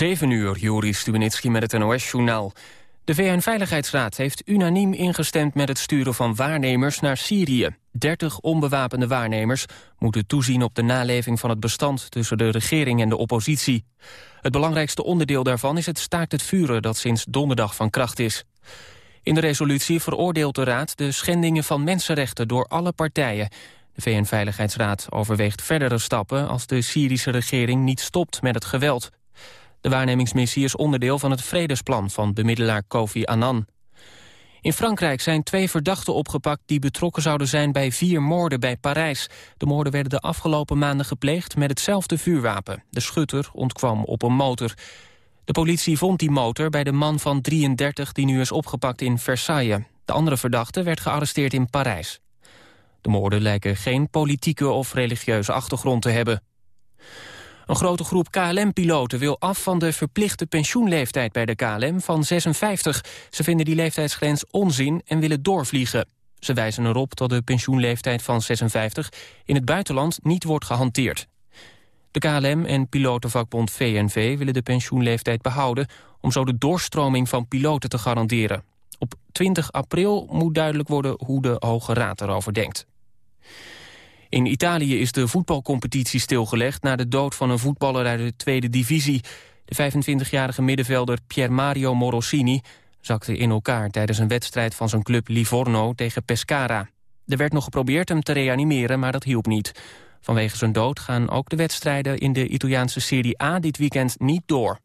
7 uur, Juri Stubenitski met het NOS-journaal. De VN-veiligheidsraad heeft unaniem ingestemd met het sturen van waarnemers naar Syrië. 30 onbewapende waarnemers moeten toezien op de naleving van het bestand tussen de regering en de oppositie. Het belangrijkste onderdeel daarvan is het staakt het vuren dat sinds donderdag van kracht is. In de resolutie veroordeelt de Raad de schendingen van mensenrechten door alle partijen. De VN-veiligheidsraad overweegt verdere stappen als de Syrische regering niet stopt met het geweld. De waarnemingsmissie is onderdeel van het vredesplan van bemiddelaar Kofi Annan. In Frankrijk zijn twee verdachten opgepakt die betrokken zouden zijn bij vier moorden bij Parijs. De moorden werden de afgelopen maanden gepleegd met hetzelfde vuurwapen. De schutter ontkwam op een motor. De politie vond die motor bij de man van 33 die nu is opgepakt in Versailles. De andere verdachte werd gearresteerd in Parijs. De moorden lijken geen politieke of religieuze achtergrond te hebben. Een grote groep KLM-piloten wil af van de verplichte pensioenleeftijd bij de KLM van 56. Ze vinden die leeftijdsgrens onzin en willen doorvliegen. Ze wijzen erop dat de pensioenleeftijd van 56 in het buitenland niet wordt gehanteerd. De KLM en pilotenvakbond VNV willen de pensioenleeftijd behouden... om zo de doorstroming van piloten te garanderen. Op 20 april moet duidelijk worden hoe de Hoge Raad erover denkt. In Italië is de voetbalcompetitie stilgelegd... na de dood van een voetballer uit de tweede divisie. De 25-jarige middenvelder Pier Mario Morosini zakte in elkaar... tijdens een wedstrijd van zijn club Livorno tegen Pescara. Er werd nog geprobeerd hem te reanimeren, maar dat hielp niet. Vanwege zijn dood gaan ook de wedstrijden in de Italiaanse Serie A dit weekend niet door.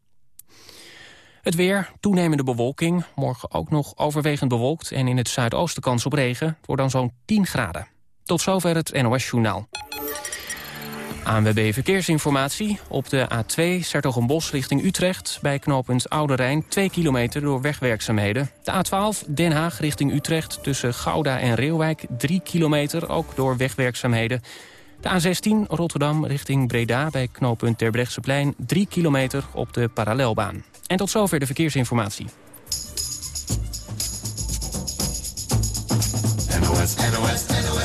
Het weer, toenemende bewolking, morgen ook nog overwegend bewolkt... en in het zuidoosten kans op regen, wordt dan zo'n 10 graden. Tot zover het NOS-journaal. ANWB Verkeersinformatie. Op de A2 Sertogenbos richting Utrecht... bij knooppunt Oude Rijn 2 kilometer door wegwerkzaamheden. De A12 Den Haag richting Utrecht tussen Gouda en Reeuwijk 3 kilometer, ook door wegwerkzaamheden. De A16 Rotterdam richting Breda bij knooppunt Terbrechtseplein 3 kilometer op de parallelbaan. En tot zover de verkeersinformatie. NOS, NOS, NOS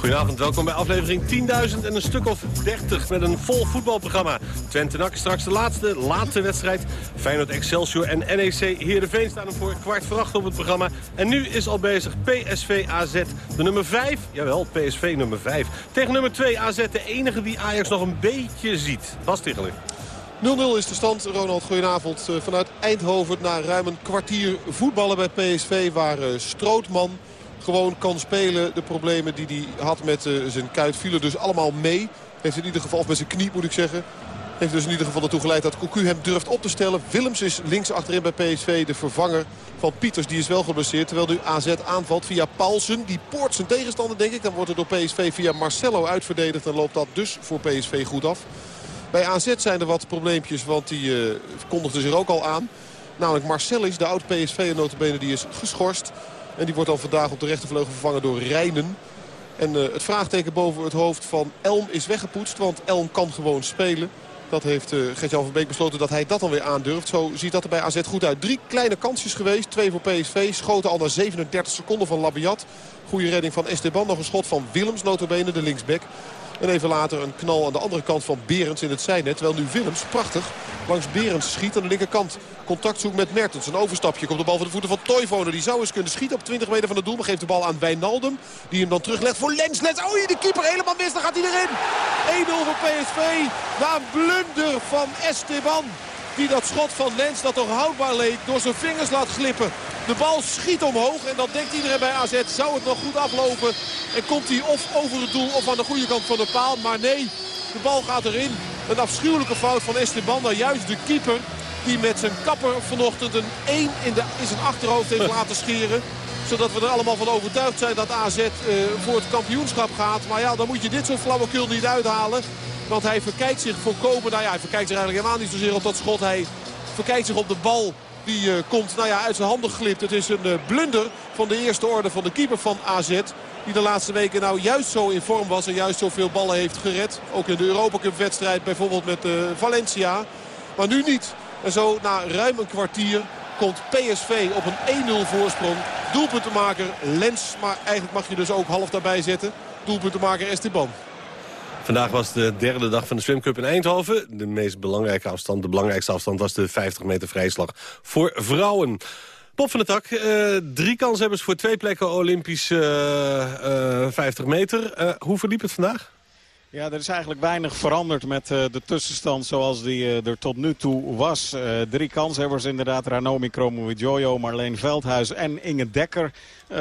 Goedenavond, welkom bij aflevering 10.000 en een stuk of 30 met een vol voetbalprogramma. Twente NAC straks de laatste, laatste wedstrijd. Feyenoord Excelsior en NEC Heerenveen staan er voor kwart voor acht op het programma. En nu is al bezig PSV AZ, de nummer 5. Jawel, PSV nummer 5. Tegen nummer 2 AZ, de enige die Ajax nog een beetje ziet. Bas Ticheler. 0-0 is de stand. Ronald, goedenavond. Eh, vanuit Eindhoven na ruim een kwartier voetballen bij PSV... waar eh, Strootman gewoon kan spelen. De problemen die hij had met uh, zijn kuit vielen dus allemaal mee. Heeft in ieder geval, of met zijn knie moet ik zeggen... Heeft dus in ieder geval ertoe geleid dat Cocu hem durft op te stellen. Willems is links achterin bij PSV de vervanger van Pieters. Die is wel geblesseerd. Terwijl nu AZ aanvalt via Paulsen. Die poort zijn tegenstander denk ik. Dan wordt er door PSV via Marcelo uitverdedigd. En loopt dat dus voor PSV goed af. Bij AZ zijn er wat probleempjes. Want die uh, kondigde zich ook al aan. Namelijk Marcelis, de oud PSV notabene, die is geschorst. En die wordt dan vandaag op de rechtervleugel vervangen door Rijnen. En uh, het vraagteken boven het hoofd van Elm is weggepoetst. Want Elm kan gewoon spelen. Dat heeft uh, Gert-Jan van Beek besloten dat hij dat dan weer aandurft. Zo ziet dat er bij AZ goed uit. Drie kleine kansjes geweest. Twee voor PSV. Schoten al na 37 seconden van Labiat. Goede redding van Esteban. Nog een schot van Willems, notabene, de linksback. En even later een knal aan de andere kant van Berends in het zijnet. Terwijl nu Willems prachtig langs Berends schiet aan de linkerkant. Contact zoekt met Mertens. Een overstapje komt de bal van de voeten van Toivonen. Die zou eens kunnen schieten op 20 meter van het doel. Maar geeft de bal aan Wijnaldum. Die hem dan teruglegt voor Lens. Lens. Oh, de keeper helemaal mis. Dan gaat hij erin. 1-0 voor PSV. Na een blunder van Esteban. Die dat schot van Lens dat toch houdbaar leek door zijn vingers laat glippen. De bal schiet omhoog en dan denkt iedereen bij AZ zou het nog goed aflopen. En komt hij of over het doel of aan de goede kant van de paal. Maar nee, de bal gaat erin. Een afschuwelijke fout van Esteban. Dan juist de keeper die met zijn kapper vanochtend een 1 in, de, in zijn achterhoofd heeft laten scheren zodat we er allemaal van overtuigd zijn dat AZ uh, voor het kampioenschap gaat. Maar ja, dan moet je dit soort flauwekul niet uithalen. Want hij verkijkt zich voorkomen. Nou ja, hij verkijkt zich eigenlijk helemaal niet zozeer op dat schot. Hij verkijkt zich op de bal die uh, komt nou ja, uit zijn handen glipt. Het is een uh, blunder van de eerste orde van de keeper van AZ. Die de laatste weken nou juist zo in vorm was en juist zoveel ballen heeft gered. Ook in de Europa Cup wedstrijd bijvoorbeeld met uh, Valencia. Maar nu niet. En zo na ruim een kwartier komt PSV op een 1-0 voorsprong. Doelpuntenmaker Lens, maar eigenlijk mag je dus ook half daarbij zetten. Doelpuntenmaker Esteban. Vandaag was de derde dag van de Swim Cup in Eindhoven. De meest belangrijke afstand, de belangrijkste afstand was de 50 meter vrijslag voor vrouwen. Pop van de tak, uh, drie kanshebbers voor twee plekken Olympisch uh, uh, 50 meter. hoe verliep het vandaag? Ja, er is eigenlijk weinig veranderd met de tussenstand zoals die er tot nu toe was. Uh, drie kanshebbers inderdaad, Ranomi Kromowidjojo, Marleen Veldhuis en Inge Dekker.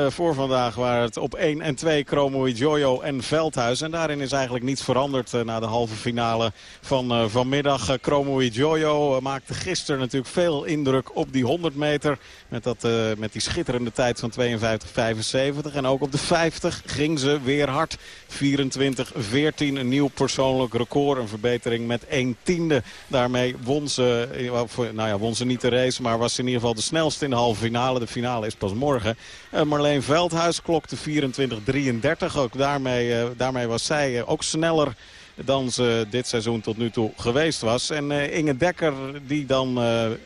Voor vandaag waren het op 1 en 2 Kromowidjojo en Veldhuis. En daarin is eigenlijk niets veranderd na de halve finale van vanmiddag. Kromowidjojo maakte gisteren natuurlijk veel indruk op die 100 meter. Met, dat, met die schitterende tijd van 52-75. En ook op de 50 ging ze weer hard. 24-14 een nieuw persoonlijk record. Een verbetering met 1 tiende. Daarmee won ze, nou ja, won ze niet de race, maar was ze in ieder geval de snelste in de halve finale. De finale is pas morgen. Uh, Marleen Veldhuis klokte 24-33. Ook daarmee, uh, daarmee was zij uh, ook sneller dan ze dit seizoen tot nu toe geweest was. En uh, Inge Dekker, die dan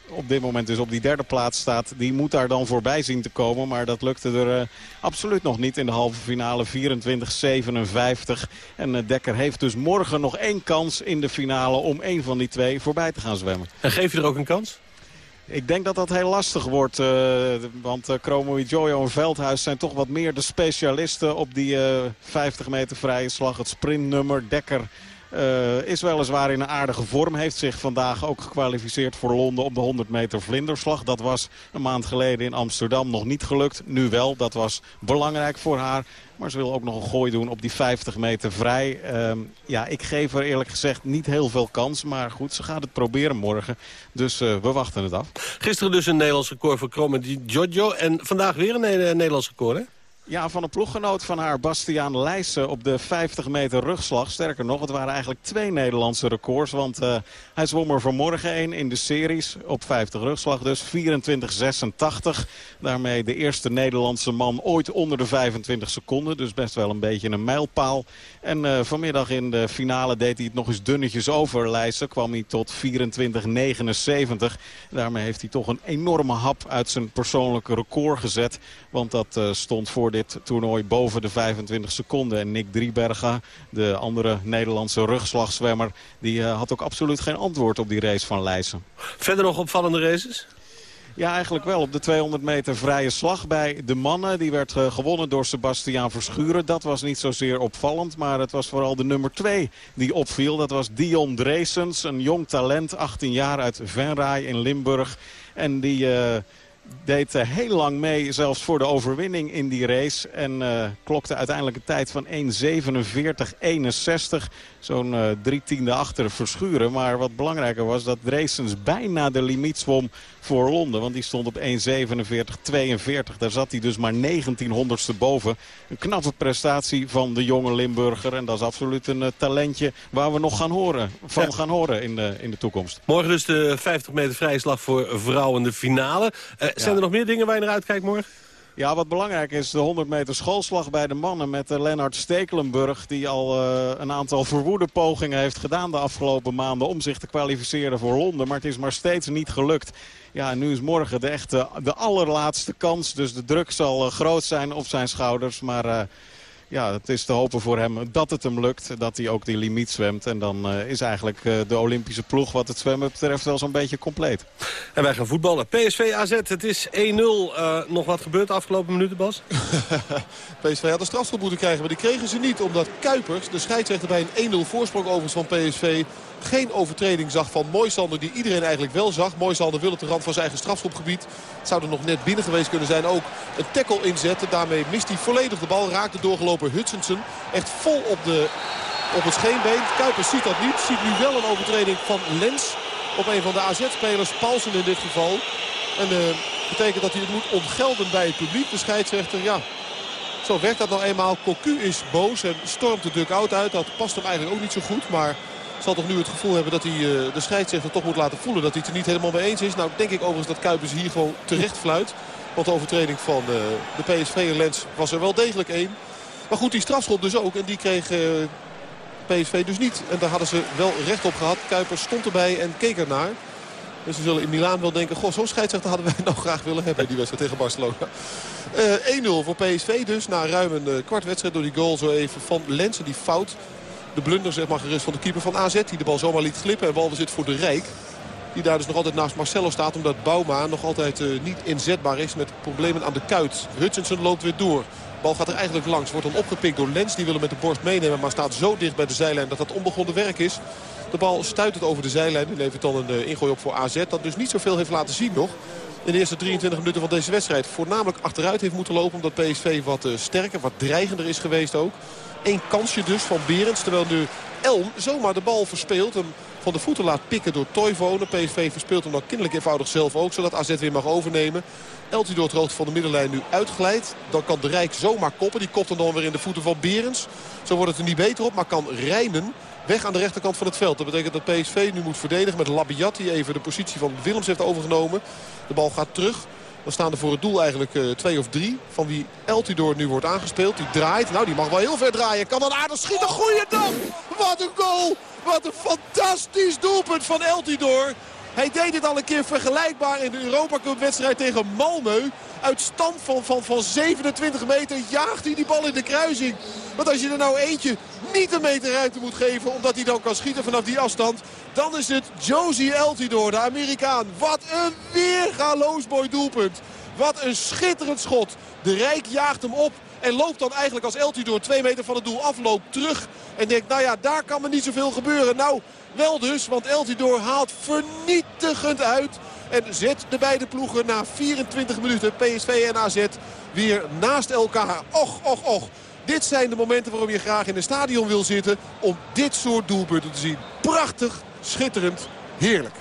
op dit moment dus op die derde plaats staat... die moet daar dan voorbij zien te komen. Maar dat lukte er absoluut nog niet in de halve finale. 24-57. En Dekker heeft dus morgen nog één kans in de finale... om één van die twee voorbij te gaan zwemmen. En geef je er ook een kans? Ik denk dat dat heel lastig wordt. Uh, want uh, Chromo Jojo en Veldhuis zijn toch wat meer de specialisten op die uh, 50 meter vrije slag. Het sprintnummer. Dekker uh, is weliswaar in een aardige vorm. Heeft zich vandaag ook gekwalificeerd voor Londen op de 100 meter vlinderslag. Dat was een maand geleden in Amsterdam nog niet gelukt. Nu wel, dat was belangrijk voor haar. Maar ze wil ook nog een gooi doen op die 50 meter vrij. Uh, ja, ik geef er eerlijk gezegd niet heel veel kans. Maar goed, ze gaat het proberen morgen. Dus uh, we wachten het af. Gisteren dus een Nederlands record voor Kromme Giorgio. En vandaag weer een Nederlands record, hè? Ja, van een ploeggenoot van haar, Bastiaan Leijsen, op de 50 meter rugslag. Sterker nog, het waren eigenlijk twee Nederlandse records. Want uh, hij zwom er vanmorgen een in de series op 50 rugslag. Dus 24-86. Daarmee de eerste Nederlandse man ooit onder de 25 seconden. Dus best wel een beetje een mijlpaal. En uh, vanmiddag in de finale deed hij het nog eens dunnetjes over. Leijsen kwam hij tot 24-79. Daarmee heeft hij toch een enorme hap uit zijn persoonlijke record gezet. Want dat uh, stond voor dit toernooi boven de 25 seconden. En Nick Drieberga, de andere Nederlandse rugslagzwemmer... die uh, had ook absoluut geen antwoord op die race van Leijsen. Verder nog opvallende races? Ja, eigenlijk wel. Op de 200 meter vrije slag bij de mannen. Die werd uh, gewonnen door Sebastiaan Verschuren. Dat was niet zozeer opvallend. Maar het was vooral de nummer 2 die opviel. Dat was Dion Dreesens. Een jong talent, 18 jaar uit Venray in Limburg. En die... Uh, deed uh, heel lang mee, zelfs voor de overwinning in die race. En uh, klokte uiteindelijk een tijd van 1.47.61. Zo'n uh, drie tiende achter verschuren. Maar wat belangrijker was dat Dresens bijna de limiet zwom voor Londen. Want die stond op 1.47.42. Daar zat hij dus maar 1900ste boven. Een knappe prestatie van de jonge Limburger. En dat is absoluut een talentje waar we nog gaan horen, van ja. gaan horen in de, in de toekomst. Morgen dus de 50 meter vrije slag voor vrouwen de finale. Uh, zijn er nog meer dingen waar je naar uitkijkt morgen? Ja, wat belangrijk is de 100 meter schoolslag bij de mannen met uh, Lennart Stekelenburg. Die al uh, een aantal verwoede pogingen heeft gedaan de afgelopen maanden om zich te kwalificeren voor Londen. Maar het is maar steeds niet gelukt. Ja, nu is morgen de echte, de allerlaatste kans. Dus de druk zal uh, groot zijn op zijn schouders. Maar ja, het is te hopen voor hem dat het hem lukt. Dat hij ook die limiet zwemt. En dan uh, is eigenlijk uh, de Olympische ploeg wat het zwemmen betreft wel zo'n beetje compleet. En wij gaan voetballen. PSV AZ, het is 1-0. Uh, nog wat gebeurd de afgelopen minuten, Bas? PSV had een strafschop moeten krijgen, maar die kregen ze niet. Omdat Kuipers, de scheidsrechter bij een 1-0 voorsprong overigens van PSV geen overtreding zag van Moisander die iedereen eigenlijk wel zag. Moisander wil op de rand van zijn eigen strafschopgebied. Het zou er nog net binnen geweest kunnen zijn. Ook een tackle inzetten. Daarmee mist hij volledig de bal. Raakt de doorgelopen Hutchinson echt vol op, de, op het scheenbeen. Kuipers ziet dat niet. Ziet nu wel een overtreding van Lens op een van de AZ-spelers. Paulsen in dit geval. En uh, betekent dat hij het moet ontgelden bij het publiek. De scheidsrechter, ja, zo werkt dat nou eenmaal. Cocu is boos en stormt de duck-out uit. Dat past hem eigenlijk ook niet zo goed. Maar zal toch nu het gevoel hebben dat hij uh, de scheidsrechter toch moet laten voelen. Dat hij het er niet helemaal mee eens is. Nou denk ik overigens dat Kuipers hier gewoon terecht fluit. Want de overtreding van uh, de PSV en Lens was er wel degelijk één. Maar goed, die strafschop dus ook. En die kreeg uh, PSV dus niet. En daar hadden ze wel recht op gehad. Kuipers stond erbij en keek ernaar. En ze zullen in Milaan wel denken... goh, zo'n scheidsrechter hadden wij nou graag willen hebben... die wedstrijd tegen Barcelona. Uh, 1-0 voor PSV dus. Na ruim een kwart wedstrijd door die goal zo even van Lensen. Die fout. De blunder zeg maar gerust van de keeper van AZ. Die de bal zomaar liet glippen. En zit voor de Rijk. Die daar dus nog altijd naast Marcelo staat. Omdat Bouma nog altijd uh, niet inzetbaar is met problemen aan de kuit. Hutchinson loopt weer door. De bal gaat er eigenlijk langs. Wordt dan opgepikt door Lens. Die wil hem met de borst meenemen. Maar staat zo dicht bij de zijlijn dat dat onbegonnen werk is. De bal stuit het over de zijlijn. Die levert dan een uh, ingooi op voor AZ. Dat dus niet zoveel heeft laten zien nog. In de eerste 23 minuten van deze wedstrijd. Voornamelijk achteruit heeft moeten lopen. Omdat PSV wat uh, sterker, wat dreigender is geweest ook. Eén kansje dus van Berends. Terwijl nu Elm zomaar de bal verspeelt. Hem van de voeten laat pikken door Toivonen. PSV verspeelt hem dan kinderlijk eenvoudig zelf ook. Zodat AZ weer mag overnemen. Eltie door het hoogte van de middenlijn nu uitglijdt. Dan kan de Rijk zomaar koppen. Die kopt hem dan weer in de voeten van Berends. Zo wordt het er niet beter op. Maar kan Rijnen weg aan de rechterkant van het veld. Dat betekent dat PSV nu moet verdedigen met Labiat. Die even de positie van Willems heeft overgenomen. De bal gaat terug. Dan staan er voor het doel eigenlijk uh, twee of drie. Van wie Eltidoor nu wordt aangespeeld. Die draait. Nou, die mag wel heel ver draaien. Kan dan aardig schieten. Goeiedag! Wat een goal! Wat een fantastisch doelpunt van Eltidoor. Hij deed dit al een keer vergelijkbaar in de Europa Cup wedstrijd tegen Malmö. Uit stand van, van, van 27 meter jaagt hij die bal in de kruising. Want als je er nou eentje niet een meter ruimte moet geven... omdat hij dan kan schieten vanaf die afstand... dan is het Josie Eltidoor, de Amerikaan. Wat een weergaloos mooi doelpunt. Wat een schitterend schot. De Rijk jaagt hem op. En loopt dan eigenlijk als Eltidoor twee meter van het doel afloopt terug. En denkt, nou ja, daar kan me niet zoveel gebeuren. Nou, wel dus, want Eltidoor haalt vernietigend uit. En zet de beide ploegen na 24 minuten, PSV en AZ, weer naast elkaar. Och, och, och. Dit zijn de momenten waarom je graag in een stadion wil zitten om dit soort doelpunten te zien. Prachtig, schitterend, heerlijk.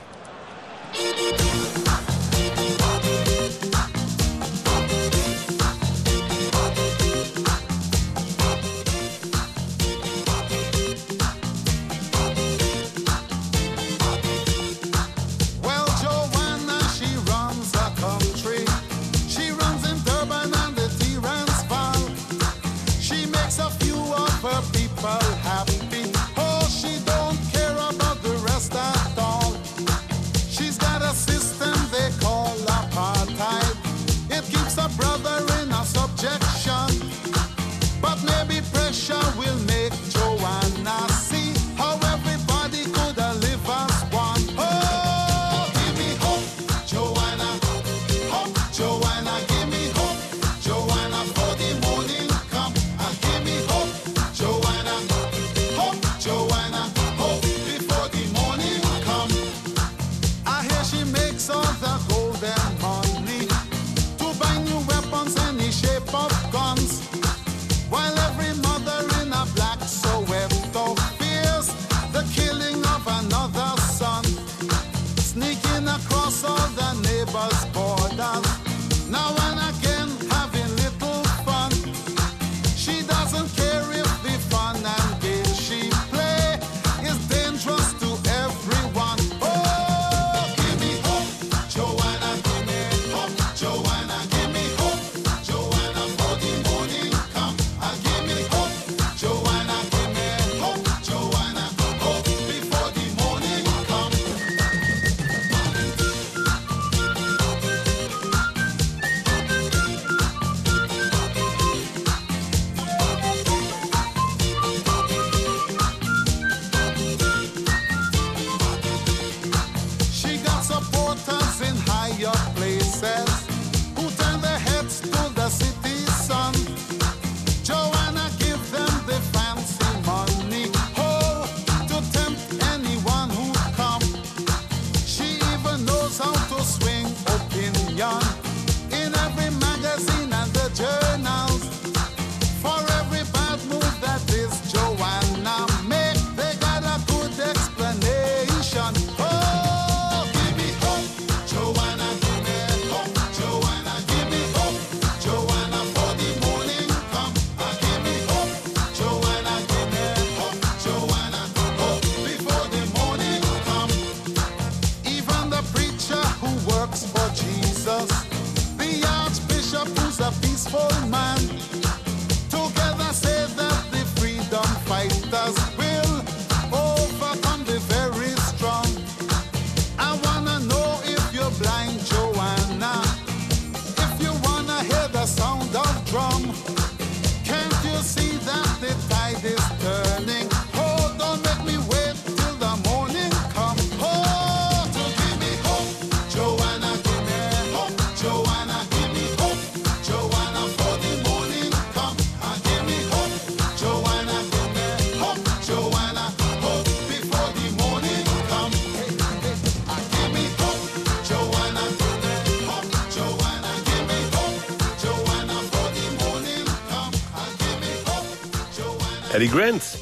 Eddie Grant.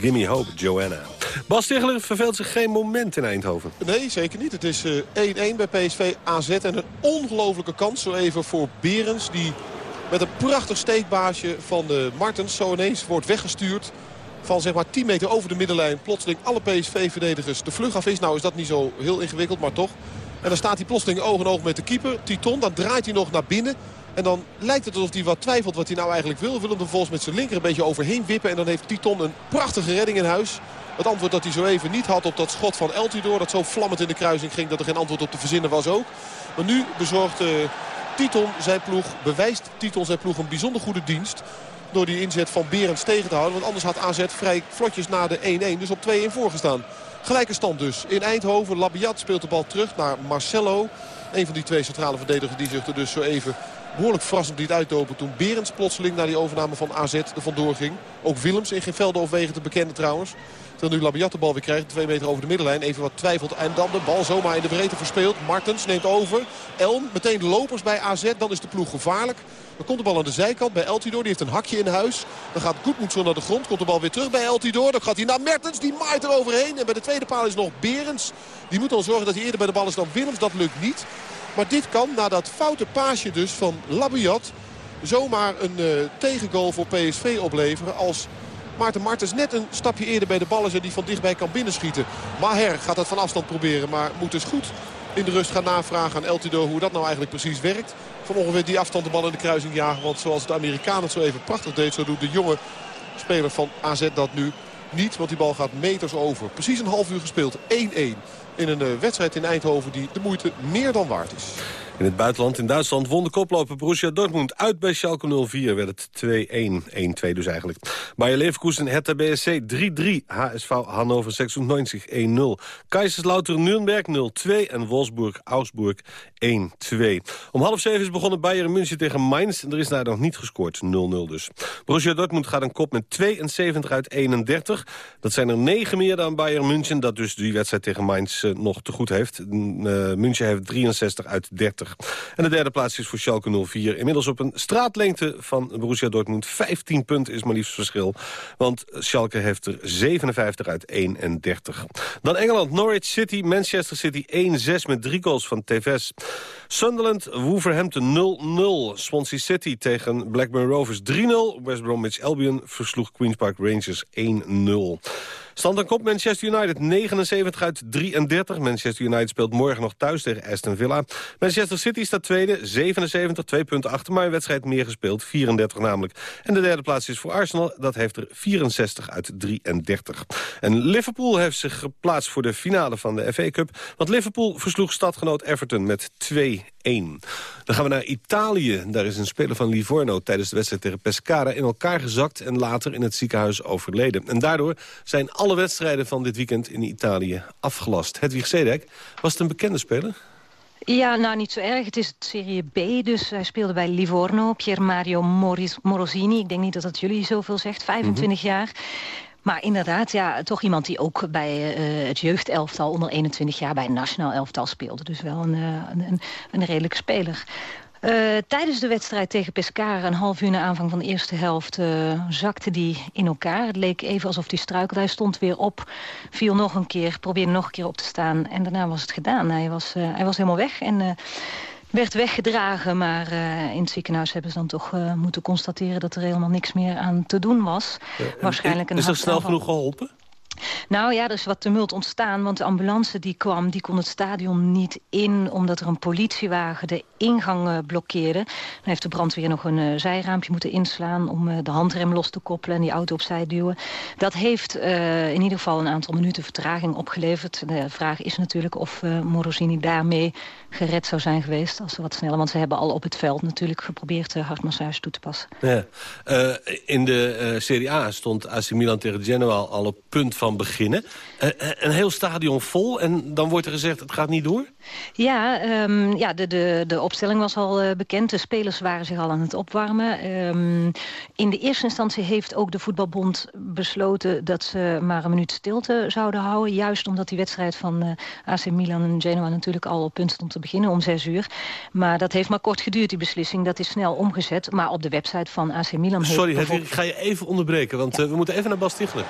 Gimme Hope, Joanna. Bas Stigler verveelt zich geen moment in Eindhoven. Nee, zeker niet. Het is 1-1 eh, bij PSV AZ. En een ongelofelijke kans zo even voor Berens. Die met een prachtig steekbaasje van de Martens zo ineens wordt weggestuurd. Van zeg maar 10 meter over de middenlijn. Plotseling alle PSV-verdedigers de vlug af is. Nou is dat niet zo heel ingewikkeld, maar toch. En dan staat hij plotseling oog in oog met de keeper, Titon. Dan draait hij nog naar binnen. En dan lijkt het alsof hij wat twijfelt wat hij nou eigenlijk wil. Wil hem er volgens met zijn linker een beetje overheen wippen. En dan heeft Titon een prachtige redding in huis. Het antwoord dat hij zo even niet had op dat schot van Eltidoor. Dat zo vlammend in de kruising ging dat er geen antwoord op te verzinnen was ook. Maar nu bezorgt uh, Titon zijn ploeg, bewijst Titon zijn ploeg een bijzonder goede dienst. Door die inzet van Berends tegen te houden. Want anders had AZ vrij vlotjes na de 1-1 dus op 2-1 voorgestaan. Gelijke stand dus. In Eindhoven, Labiat speelt de bal terug naar Marcelo. Een van die twee centrale verdedigers die zich er dus zo even behoorlijk verrassend liet uitdopen. Toen Berends plotseling naar die overname van AZ er vandoor ging. Ook Willems in geen velden of wegen te bekennen trouwens. Terwijl nu Labiat de bal weer krijgt. Twee meter over de middenlijn. Even wat twijfelt. En dan de bal zomaar in de breedte verspeeld. Martens neemt over. Elm meteen de lopers bij AZ. Dan is de ploeg gevaarlijk. Dan komt de bal aan de zijkant bij Eltidoor. Die heeft een hakje in huis. Dan gaat Goedmoedson naar de grond. Komt de bal weer terug bij Eltidoor. Dan gaat hij naar Mertens. Die maait er overheen. En bij de tweede paal is nog Berends. Die moet dan zorgen dat hij eerder bij de bal is dan Willems. Dat lukt niet. Maar dit kan na dat foute paasje dus van Labiat zomaar een uh, tegengoal voor PSV opleveren. Als Maarten Martens net een stapje eerder bij de bal is die van dichtbij kan binnenschieten. Maher gaat dat van afstand proberen, maar moet dus goed in de rust gaan navragen aan Eltido hoe dat nou eigenlijk precies werkt. Van ongeveer die afstand de bal in de kruising jagen. Want zoals de Amerikaan het zo even prachtig deed, zo doet de jonge speler van AZ dat nu niet. Want die bal gaat meters over. Precies een half uur gespeeld. 1-1 in een eh, wedstrijd in Eindhoven die de moeite meer dan waard is. In het buitenland in Duitsland won de koploper Borussia Dortmund uit bij Schalke 04. Werd het 2-1, 1-2 dus eigenlijk. Bayer Leverkusen, Hertha BSC 3-3. HSV Hannover 96 1-0. Kaiserslautern Nürnberg 0-2 en Wolfsburg Augsburg 1-2. Om half zeven is begonnen Bayern München tegen Mainz. En er is daar nog niet gescoord, 0-0 dus. Borussia Dortmund gaat een kop met 72 uit 31. Dat zijn er 9 meer dan Bayern München. Dat dus die wedstrijd tegen Mainz uh, nog te goed heeft. Uh, München heeft 63 uit 30. En de derde plaats is voor Schalke 04. Inmiddels op een straatlengte van Borussia Dortmund. 15 punten is maar liefst verschil. Want Schalke heeft er 57 uit 31. Dan Engeland, Norwich City, Manchester City 1-6 met drie goals van TVS. Sunderland, Wolverhampton 0-0. Swansea City tegen Blackburn Rovers 3-0. West Bromwich Albion versloeg Queen's Park Rangers 1-0. Stand en kop Manchester United 79 uit 33. Manchester United speelt morgen nog thuis tegen Aston Villa. Manchester City staat tweede, 77, twee punten achter. Maar een wedstrijd meer gespeeld, 34 namelijk. En de derde plaats is voor Arsenal, dat heeft er 64 uit 33. En Liverpool heeft zich geplaatst voor de finale van de FA Cup. Want Liverpool versloeg stadgenoot Everton met 2 1. Dan gaan we naar Italië. Daar is een speler van Livorno tijdens de wedstrijd tegen Pescara... in elkaar gezakt en later in het ziekenhuis overleden. En daardoor zijn alle wedstrijden van dit weekend in Italië afgelast. Hedwig Sedek, was het een bekende speler? Ja, nou niet zo erg. Het is het Serie B, dus hij speelde bij Livorno. Pier Mario Morosini, ik denk niet dat dat jullie zoveel zegt, 25 mhm. jaar. Maar inderdaad, ja, toch iemand die ook bij uh, het jeugdelftal onder 21 jaar bij het nationaal elftal speelde. Dus wel een, uh, een, een redelijke speler. Uh, tijdens de wedstrijd tegen Pescara, een half uur na aanvang van de eerste helft, uh, zakte die in elkaar. Het leek even alsof hij struikelde. Hij stond weer op, viel nog een keer, probeerde nog een keer op te staan. En daarna was het gedaan. Hij was, uh, hij was helemaal weg. En werd weggedragen. Maar in het ziekenhuis hebben ze dan toch moeten constateren... dat er helemaal niks meer aan te doen was. Waarschijnlijk een is er snel genoeg geholpen? Nou ja, er is wat tumult ontstaan, want de ambulance die kwam... die kon het stadion niet in, omdat er een politiewagen de ingang uh, blokkeerde. Dan heeft de brandweer nog een uh, zijraampje moeten inslaan... om uh, de handrem los te koppelen en die auto opzij duwen. Dat heeft in ieder geval een aantal minuten vertraging opgeleverd. De vraag is natuurlijk of Morosini daarmee gered zou zijn geweest... als ze wat sneller, want ze hebben al op het veld natuurlijk geprobeerd... hartmassage toe te passen. Ja. in de Serie A stond AC Milan tegen Genoa al op punt van beginnen. Uh, een heel stadion vol en dan wordt er gezegd het gaat niet door? Ja, um, ja de, de, de opstelling was al uh, bekend. De spelers waren zich al aan het opwarmen. Um, in de eerste instantie heeft ook de voetbalbond besloten... dat ze maar een minuut stilte zouden houden. Juist omdat die wedstrijd van uh, AC Milan en Genoa natuurlijk al op punt stond te beginnen om zes uur. Maar dat heeft maar kort geduurd, die beslissing. Dat is snel omgezet. Maar op de website van AC Milan... Sorry, heeft ik ga je even onderbreken, want ja. we moeten even naar Bas Tichler.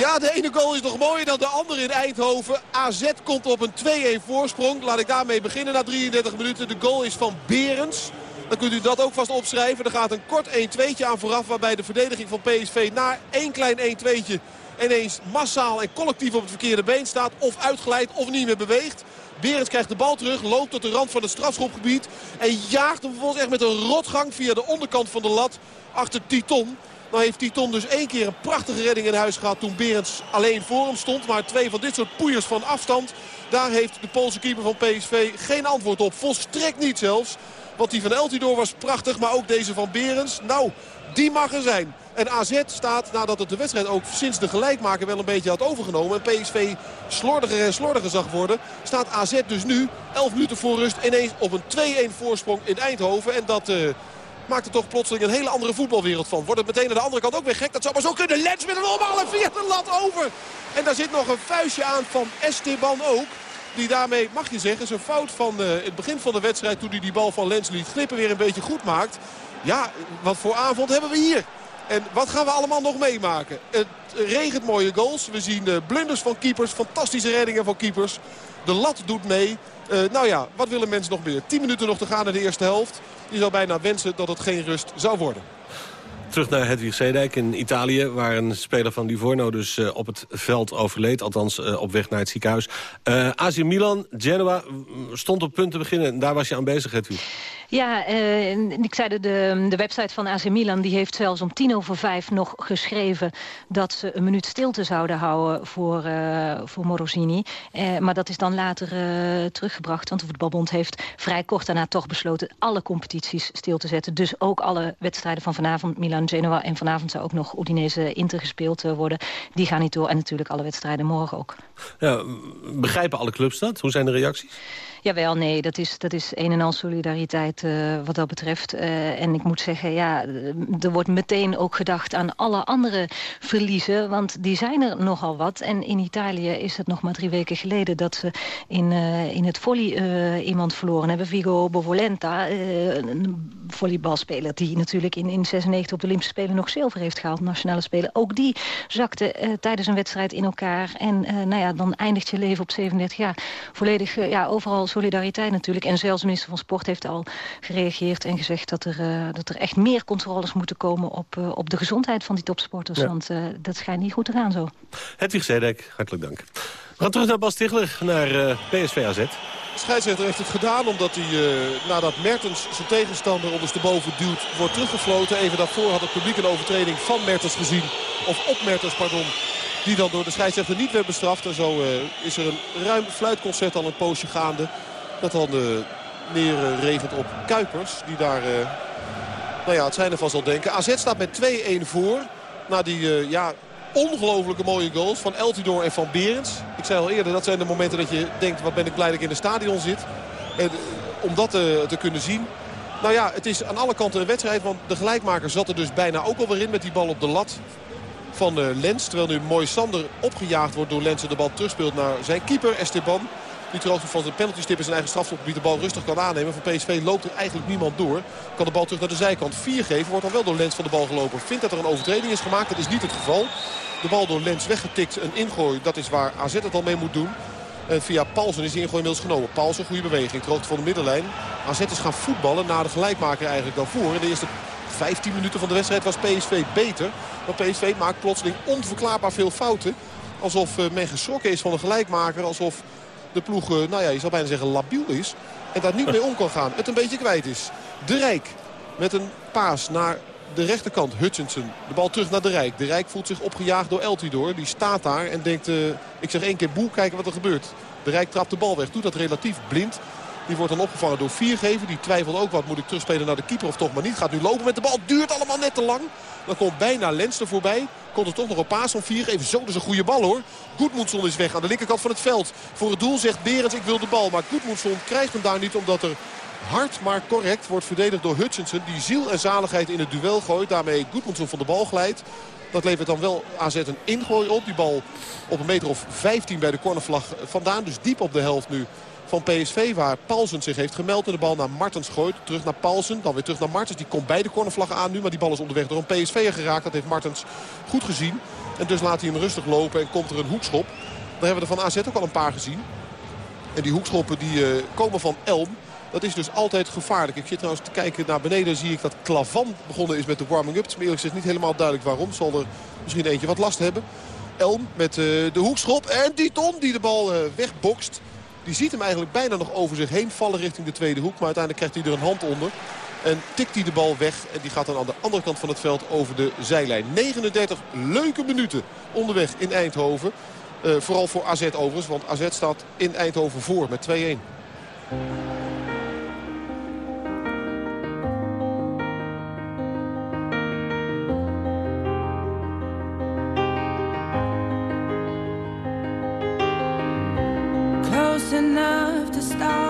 Ja, de ene goal is nog mooier dan de andere in Eindhoven. AZ komt op een 2-1 voorsprong. Laat ik daarmee beginnen na 33 minuten. De goal is van Berens. Dan kunt u dat ook vast opschrijven. Er gaat een kort 1-2'tje aan vooraf. Waarbij de verdediging van PSV na één klein 1-2'tje ineens massaal en collectief op het verkeerde been staat. Of uitglijdt of niet meer beweegt. Berens krijgt de bal terug, loopt tot de rand van het strafschopgebied. En jaagt hem vervolgens echt met een rotgang via de onderkant van de lat achter Titon. Dan heeft Titon dus één keer een prachtige redding in huis gehad toen Berends alleen voor hem stond. Maar twee van dit soort poeiers van afstand, daar heeft de Poolse keeper van PSV geen antwoord op. Volstrekt niet zelfs. Want die van Eltidoor was prachtig, maar ook deze van Berends. Nou, die mag er zijn. En AZ staat, nadat het de wedstrijd ook sinds de gelijkmaker wel een beetje had overgenomen... en PSV slordiger en slordiger zag worden... staat AZ dus nu, 11 minuten voor rust, ineens op een 2-1 voorsprong in Eindhoven. En dat... Uh, maakt er toch plotseling een hele andere voetbalwereld van. Wordt het meteen aan de andere kant ook weer gek. Dat zou maar zo kunnen. Lens met een omhalen via de lat over. En daar zit nog een vuistje aan van Esteban ook. Die daarmee, mag je zeggen, zijn fout van uh, het begin van de wedstrijd... toen hij die bal van Lens liet glippen weer een beetje goed maakt. Ja, wat voor avond hebben we hier? En wat gaan we allemaal nog meemaken? Het regent mooie goals. We zien de blunders van keepers. Fantastische reddingen van keepers. De lat doet mee. Uh, nou ja, wat willen mensen nog meer? 10 minuten nog te gaan in de eerste helft. Je zou bijna wensen dat het geen rust zou worden. Terug naar Hedwig Zeedijk in Italië... waar een speler van Livorno dus uh, op het veld overleed. Althans uh, op weg naar het ziekenhuis. Uh, AC Milan, Genoa, stond op punt te beginnen. En daar was je aan bezig, Hedwig. Ja, uh, ik zei de, de, de website van AC Milan... die heeft zelfs om tien over vijf nog geschreven... dat ze een minuut stilte zouden houden voor, uh, voor Morosini. Uh, maar dat is dan later teruggebracht. Want de voetbalbond heeft vrij kort daarna toch besloten... alle competities stil te zetten. Dus ook alle wedstrijden van vanavond Milan-Genoa... en vanavond zou ook nog Udinese-Inter gespeeld worden. Die gaan niet door. En natuurlijk alle wedstrijden morgen ook. Ja, begrijpen alle clubs dat? Hoe zijn de reacties? Jawel, nee, dat is, dat is een en al solidariteit uh, wat dat betreft. Uh, en ik moet zeggen, ja, er wordt meteen ook gedacht aan alle andere verliezen. Want die zijn er nogal wat. En in Italië is het nog maar drie weken geleden... dat ze in, in het volley iemand verloren hebben. Vigo Bovolenta, een volleybalspeler... die natuurlijk in, in 96 op de Olympische Spelen nog zilver heeft gehaald. Nationale Spelen. Ook die zakte tijdens een wedstrijd in elkaar. En nou ja, dan eindigt je leven op 37 jaar. Volledig, ja, overal solidariteit natuurlijk. En zelfs de minister van Sport heeft al gereageerd en gezegd... dat er, uh, dat er echt meer controles moeten komen op, uh, op de gezondheid van die topsporters. Ja. Want uh, dat schijnt niet goed te gaan zo. Hedwig Zedek, hartelijk dank. We gaan terug naar Bas Tichler, naar PSV AZ. De scheidsrechter heeft het gedaan omdat hij uh, nadat Mertens zijn tegenstander ondersteboven duwt wordt teruggefloten. Even daarvoor had het publiek een overtreding van Mertens gezien. Of op Mertens, pardon. Die dan door de scheidsrechter niet werd bestraft. En zo uh, is er een ruim fluitconcert al een poosje gaande. Dat dan uh, neerregent op Kuipers. Die daar, uh, nou ja, het zijn er vast denken. AZ staat met 2-1 voor. Na die, ja, ongelooflijke mooie goals van Eltidoor en van Berends. Ik zei al eerder, dat zijn de momenten dat je denkt... wat ben ik blij dat ik in het stadion zit. En, om dat te, kunnen zien. Nou ja, het is aan alle kanten een wedstrijd. Want de gelijkmaker zat er dus bijna ook alweer in met die bal op de lat van Lens. Terwijl nu Mooi Sander opgejaagd wordt door Lens en de bal terugspeelt naar zijn keeper Esteban. Die trouwens van zijn penaltystip in zijn eigen strafschopgebied de bal rustig kan aannemen. Van PSV loopt er eigenlijk niemand door. Kan de bal terug naar de zijkant. 4 geven wordt dan wel door Lens van de bal gelopen. Vindt dat er een overtreding is gemaakt. Dat is niet het geval. De bal door Lens weggetikt. Een ingooi. Dat is waar AZ het al mee moet doen. En via Paulsen is die ingooi inmiddels genomen. Paulsen, goede beweging. Ter van de middenlijn. AZ is gaan voetballen na de gelijkmaker eigenlijk dan voor. In de eerste 15 minuten van de wedstrijd was PSV beter. Maar PSV maakt plotseling onverklaarbaar veel fouten. Alsof men geschrokken is van de gelijkmaker. Alsof de ploeg, nou ja, je zou bijna zeggen labiel is. En daar niet mee om kan gaan. Het een beetje kwijt is. De Rijk met een paas naar de rechterkant. Hutchinson. De bal terug naar de Rijk. De Rijk voelt zich opgejaagd door Eltidoor. Die staat daar en denkt, uh, ik zeg één keer boel, kijken wat er gebeurt. De Rijk trapt de bal weg. Doet dat relatief blind. Die wordt dan opgevangen door Viergever. Die twijfelt ook wat. Moet ik terugspelen naar de keeper of toch maar niet. Gaat nu lopen met de bal. Duurt allemaal net te lang. Dan komt bijna Lens er voorbij. Komt er toch nog een paas van vier. Even zo, is een goede bal hoor. Goedmoedson is weg aan de linkerkant van het veld. Voor het doel zegt Berends ik wil de bal. Maar Goedmoedson krijgt hem daar niet omdat er hard maar correct wordt verdedigd door Hutchinson. Die ziel en zaligheid in het duel gooit. Daarmee Goedmoedson van de bal glijdt. Dat levert dan wel AZ een ingooi op. Die bal op een meter of 15 bij de cornervlag vandaan. Dus diep op de helft nu van PSV. Waar Paulsen zich heeft gemeld. En de bal naar Martens gooit. Terug naar Paulsen. Dan weer terug naar Martens. Die komt bij de cornervlag aan nu. Maar die bal is onderweg door een PSV'er geraakt. Dat heeft Martens goed gezien. En dus laat hij hem rustig lopen. En komt er een hoekschop. Daar hebben we er van AZ ook al een paar gezien. En die hoekschoppen die uh, komen van Elm. Dat is dus altijd gevaarlijk. Ik zit trouwens te kijken naar beneden. zie ik dat Klavan begonnen is met de warming-up. Het is me eerlijk gezegd niet helemaal duidelijk waarom. Zal er misschien eentje wat last hebben. Elm met uh, de hoekschop. En Diton die de bal uh, wegbokst. Die ziet hem eigenlijk bijna nog over zich heen vallen richting de tweede hoek. Maar uiteindelijk krijgt hij er een hand onder. En tikt hij de bal weg. En die gaat dan aan de andere kant van het veld over de zijlijn. 39 leuke minuten onderweg in Eindhoven. Uh, vooral voor AZ overigens. Want AZ staat in Eindhoven voor met 2-1. stars.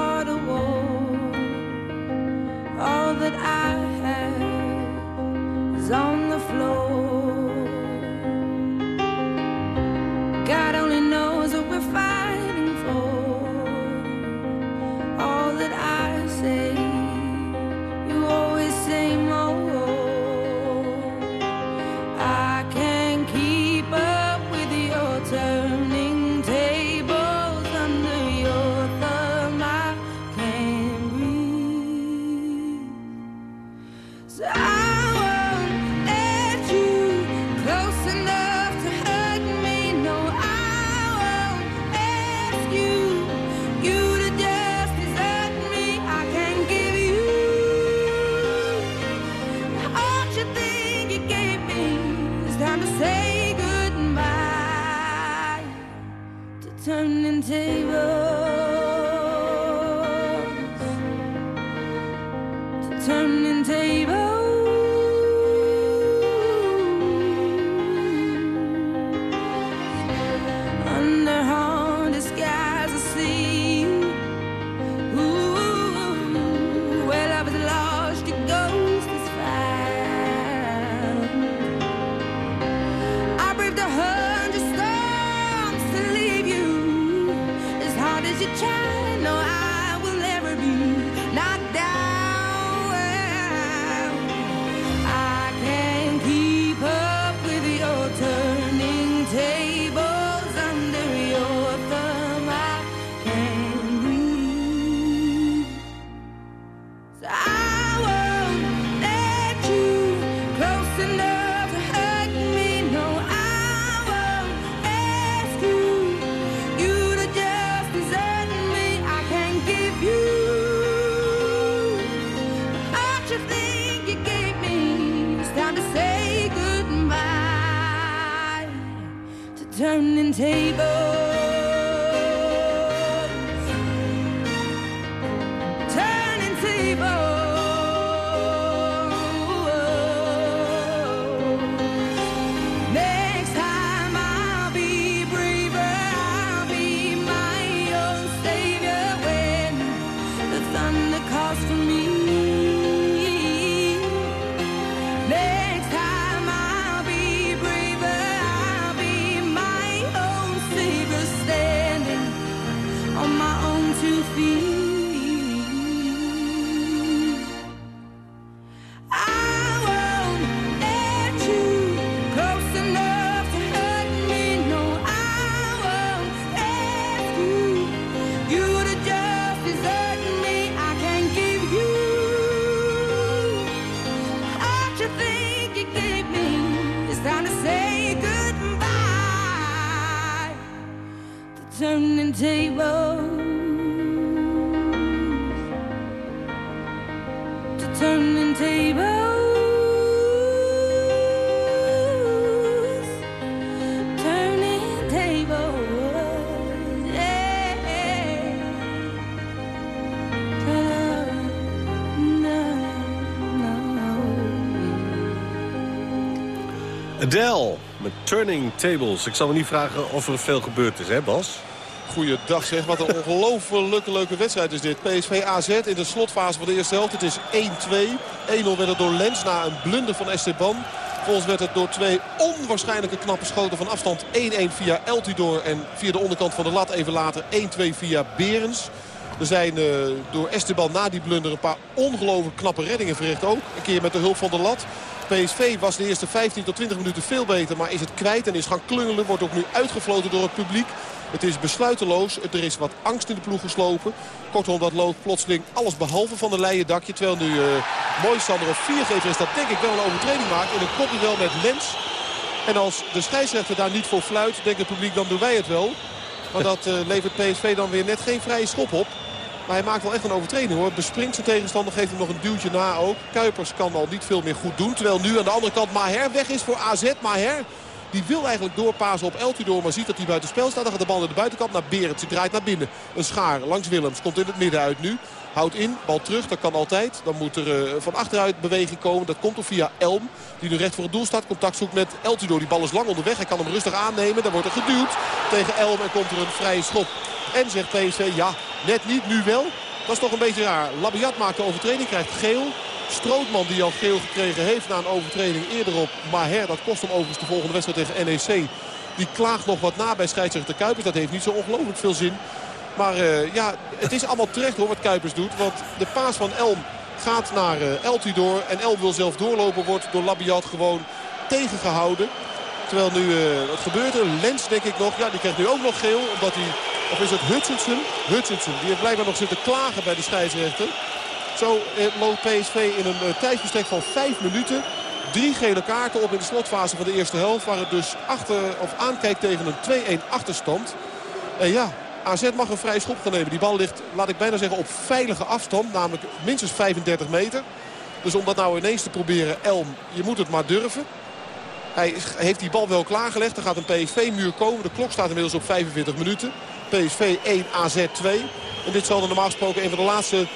Adele met Turning Tables. Ik zal me niet vragen of er veel gebeurd is, hè Bas? Goeiedag zeg, wat een ongelooflijk leuke wedstrijd is dit. PSV AZ in de slotfase van de eerste helft. Het is 1-2. 1-0 werd het door Lens na een blunder van Esteban. Volgens werd het door twee onwaarschijnlijke knappe schoten van afstand. 1-1 via Eltidoor en via de onderkant van de lat even later 1-2 via Berens. Er zijn eh, door Esteban na die blunder een paar ongelooflijk knappe reddingen verricht ook. Een keer met de hulp van de lat. PSV was de eerste 15 tot 20 minuten veel beter. Maar is het kwijt en is gaan klungelen. Wordt ook nu uitgefloten door het publiek. Het is besluiteloos. Er is wat angst in de ploeg geslopen. Kortom, dat loopt plotseling alles behalve van de leien dakje. Terwijl nu uh, mooi Sander op 4 geeft is dat denk ik wel een overtreding maakt. In een kopduel met Lens. En als de scheidsrechter daar niet voor fluit, denkt het publiek dan doen wij het wel. Maar dat uh, levert PSV dan weer net geen vrije schop op. Maar hij maakt wel echt een overtreding hoor. Bespringt zijn tegenstander, geeft hem nog een duwtje na ook. Kuipers kan al niet veel meer goed doen. Terwijl nu aan de andere kant Maher weg is voor AZ. Maher die wil eigenlijk doorpasen op Eltidoor. Maar ziet dat hij buiten spel staat. Dan gaat de bal naar de buitenkant naar Berends. Die draait naar binnen. Een schaar langs Willems. Komt in het midden uit nu. Houdt in, bal terug, dat kan altijd. Dan moet er uh, van achteruit beweging komen. Dat komt er via Elm, die nu recht voor het doel staat. Contact zoekt met Eltidoor. Die bal is lang onderweg. Hij kan hem rustig aannemen. Dan wordt er geduwd tegen Elm en komt er een vrije schop. En zegt PSV, ja, net niet, nu wel. Dat is toch een beetje raar. Labiat maakt de overtreding, krijgt geel. Strootman die al geel gekregen heeft na een overtreding eerder op Maher. Dat kost hem overigens de volgende wedstrijd tegen NEC. Die klaagt nog wat na bij scheidsrechter Kuipers. Dat heeft niet zo ongelooflijk veel zin. Maar uh, ja, het is allemaal terecht hoor wat Kuipers doet. Want de paas van Elm gaat naar uh, Eltidoor. En Elm wil zelf doorlopen. Wordt door Labiat gewoon tegengehouden. Terwijl nu, uh, wat gebeurt er? Lens denk ik nog. Ja, die krijgt nu ook nog geel. Omdat hij, of is het Hutchinson? Hutchinson. Die heeft blijkbaar nog zitten klagen bij de scheidsrechter. Zo loopt PSV in een uh, tijdsbestek van 5 minuten. Drie gele kaarten op in de slotfase van de eerste helft. Waar het dus achter, of aankijkt tegen een 2-1 achterstand. En ja, AZ mag een vrije schop gaan nemen. Die bal ligt, laat ik bijna zeggen, op veilige afstand. Namelijk minstens 35 meter. Dus om dat nou ineens te proberen, Elm, je moet het maar durven. Hij heeft die bal wel klaargelegd. Er gaat een PSV-muur komen. De klok staat inmiddels op 45 minuten. PSV 1, AZ 2. En dit zal normaal gesproken een van de laatste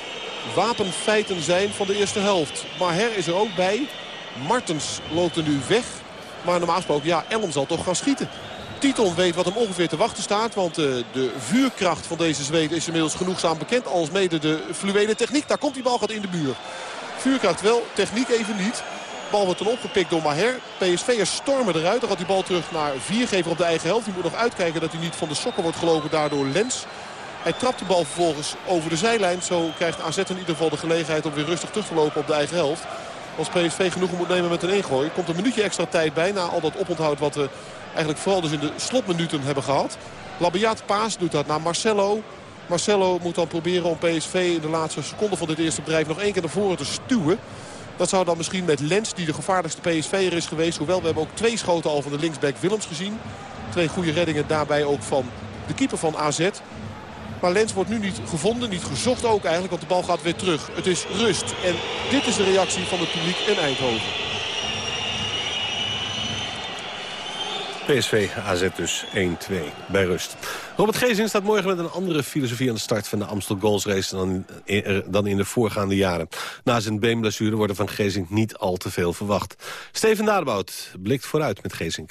wapenfeiten zijn van de eerste helft. Maar Her is er ook bij. Martens loopt er nu weg. Maar normaal gesproken, ja, Elm zal toch gaan schieten. Titon weet wat hem ongeveer te wachten staat. Want uh, de vuurkracht van deze Zweed is inmiddels genoegzaam bekend. Als mede de fluwele techniek. Daar komt die bal gaat in de buur. Vuurkracht wel, techniek even niet. Bal wordt dan opgepikt door Maher. PSV'ers stormen eruit. Dan gaat die bal terug naar Viergever op de eigen helft. Die moet nog uitkijken dat hij niet van de sokken wordt gelopen. Daardoor Lens. Hij trapt de bal vervolgens over de zijlijn. Zo krijgt AZ in ieder geval de gelegenheid om weer rustig terug te lopen op de eigen helft. Als PSV genoegen moet nemen met een ingooi. Komt een minuutje extra tijd bij na al dat oponthoud wat we eigenlijk vooral dus in de slotminuten hebben gehad. Labiat Paas doet dat naar Marcelo. Marcelo moet dan proberen om PSV in de laatste seconde van dit eerste bedrijf nog één keer naar voren te stuwen. Dat zou dan misschien met Lens, die de gevaarlijkste PSV'er is geweest. Hoewel, we hebben ook twee schoten al van de linksback Willems gezien. Twee goede reddingen daarbij ook van de keeper van AZ. Maar Lens wordt nu niet gevonden, niet gezocht ook eigenlijk, want de bal gaat weer terug. Het is rust en dit is de reactie van het publiek in Eindhoven. PSV AZ dus 1-2 bij rust. Robert Gezing staat morgen met een andere filosofie aan de start van de Amstel Goals Race dan in, dan in de voorgaande jaren. Na zijn beenblessure worden van Gezing niet al te veel verwacht. Steven Dadebout blikt vooruit met Gezing.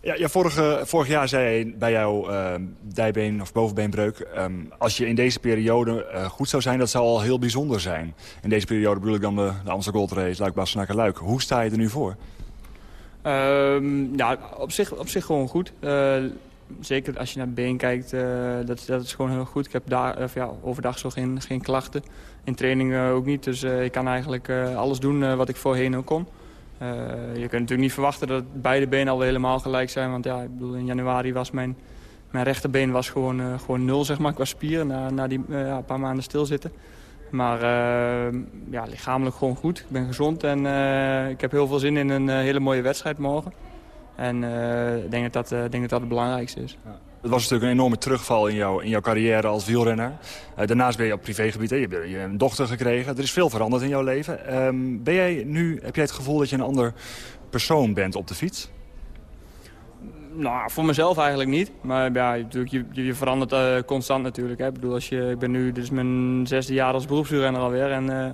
Ja, vorige, vorig jaar zei hij bij jouw uh, dijbeen of bovenbeenbreuk... Um, als je in deze periode uh, goed zou zijn, dat zou al heel bijzonder zijn. In deze periode bedoel ik dan de, Amstel Gold Race, Luik, Bastenaken, Luik. Hoe sta je er nu voor? Um, ja, op zich, op zich gewoon goed. Uh, zeker als je naar been kijkt, dat, dat is gewoon heel goed. Ik heb daar, of ja, overdag zo geen, geen klachten. In training ook niet, dus ik kan eigenlijk alles doen wat ik voorheen ook kon. Je kunt natuurlijk niet verwachten dat beide benen al helemaal gelijk zijn. Want ja, ik bedoel, in januari was mijn, mijn rechterbeen was gewoon, gewoon nul zeg maar, qua spieren. Na, na die paar maanden stilzitten. Maar ja, lichamelijk gewoon goed. Ik ben gezond en ik heb heel veel zin in een hele mooie wedstrijd morgen. En ik denk, dat dat, denk dat dat het belangrijkste is. Het was natuurlijk een enorme terugval in, jou, in jouw carrière als wielrenner. Daarnaast ben je op privégebied, je hebt een dochter gekregen. Er is veel veranderd in jouw leven. Um, ben jij nu, heb jij het gevoel dat je een ander persoon bent op de fiets? Nou, voor mezelf eigenlijk niet. Maar ja, natuurlijk, je, je verandert uh, constant natuurlijk. Hè. Ik bedoel, als je, ik ben nu, dit mijn zesde jaar als beroepswielrenner alweer. En uh,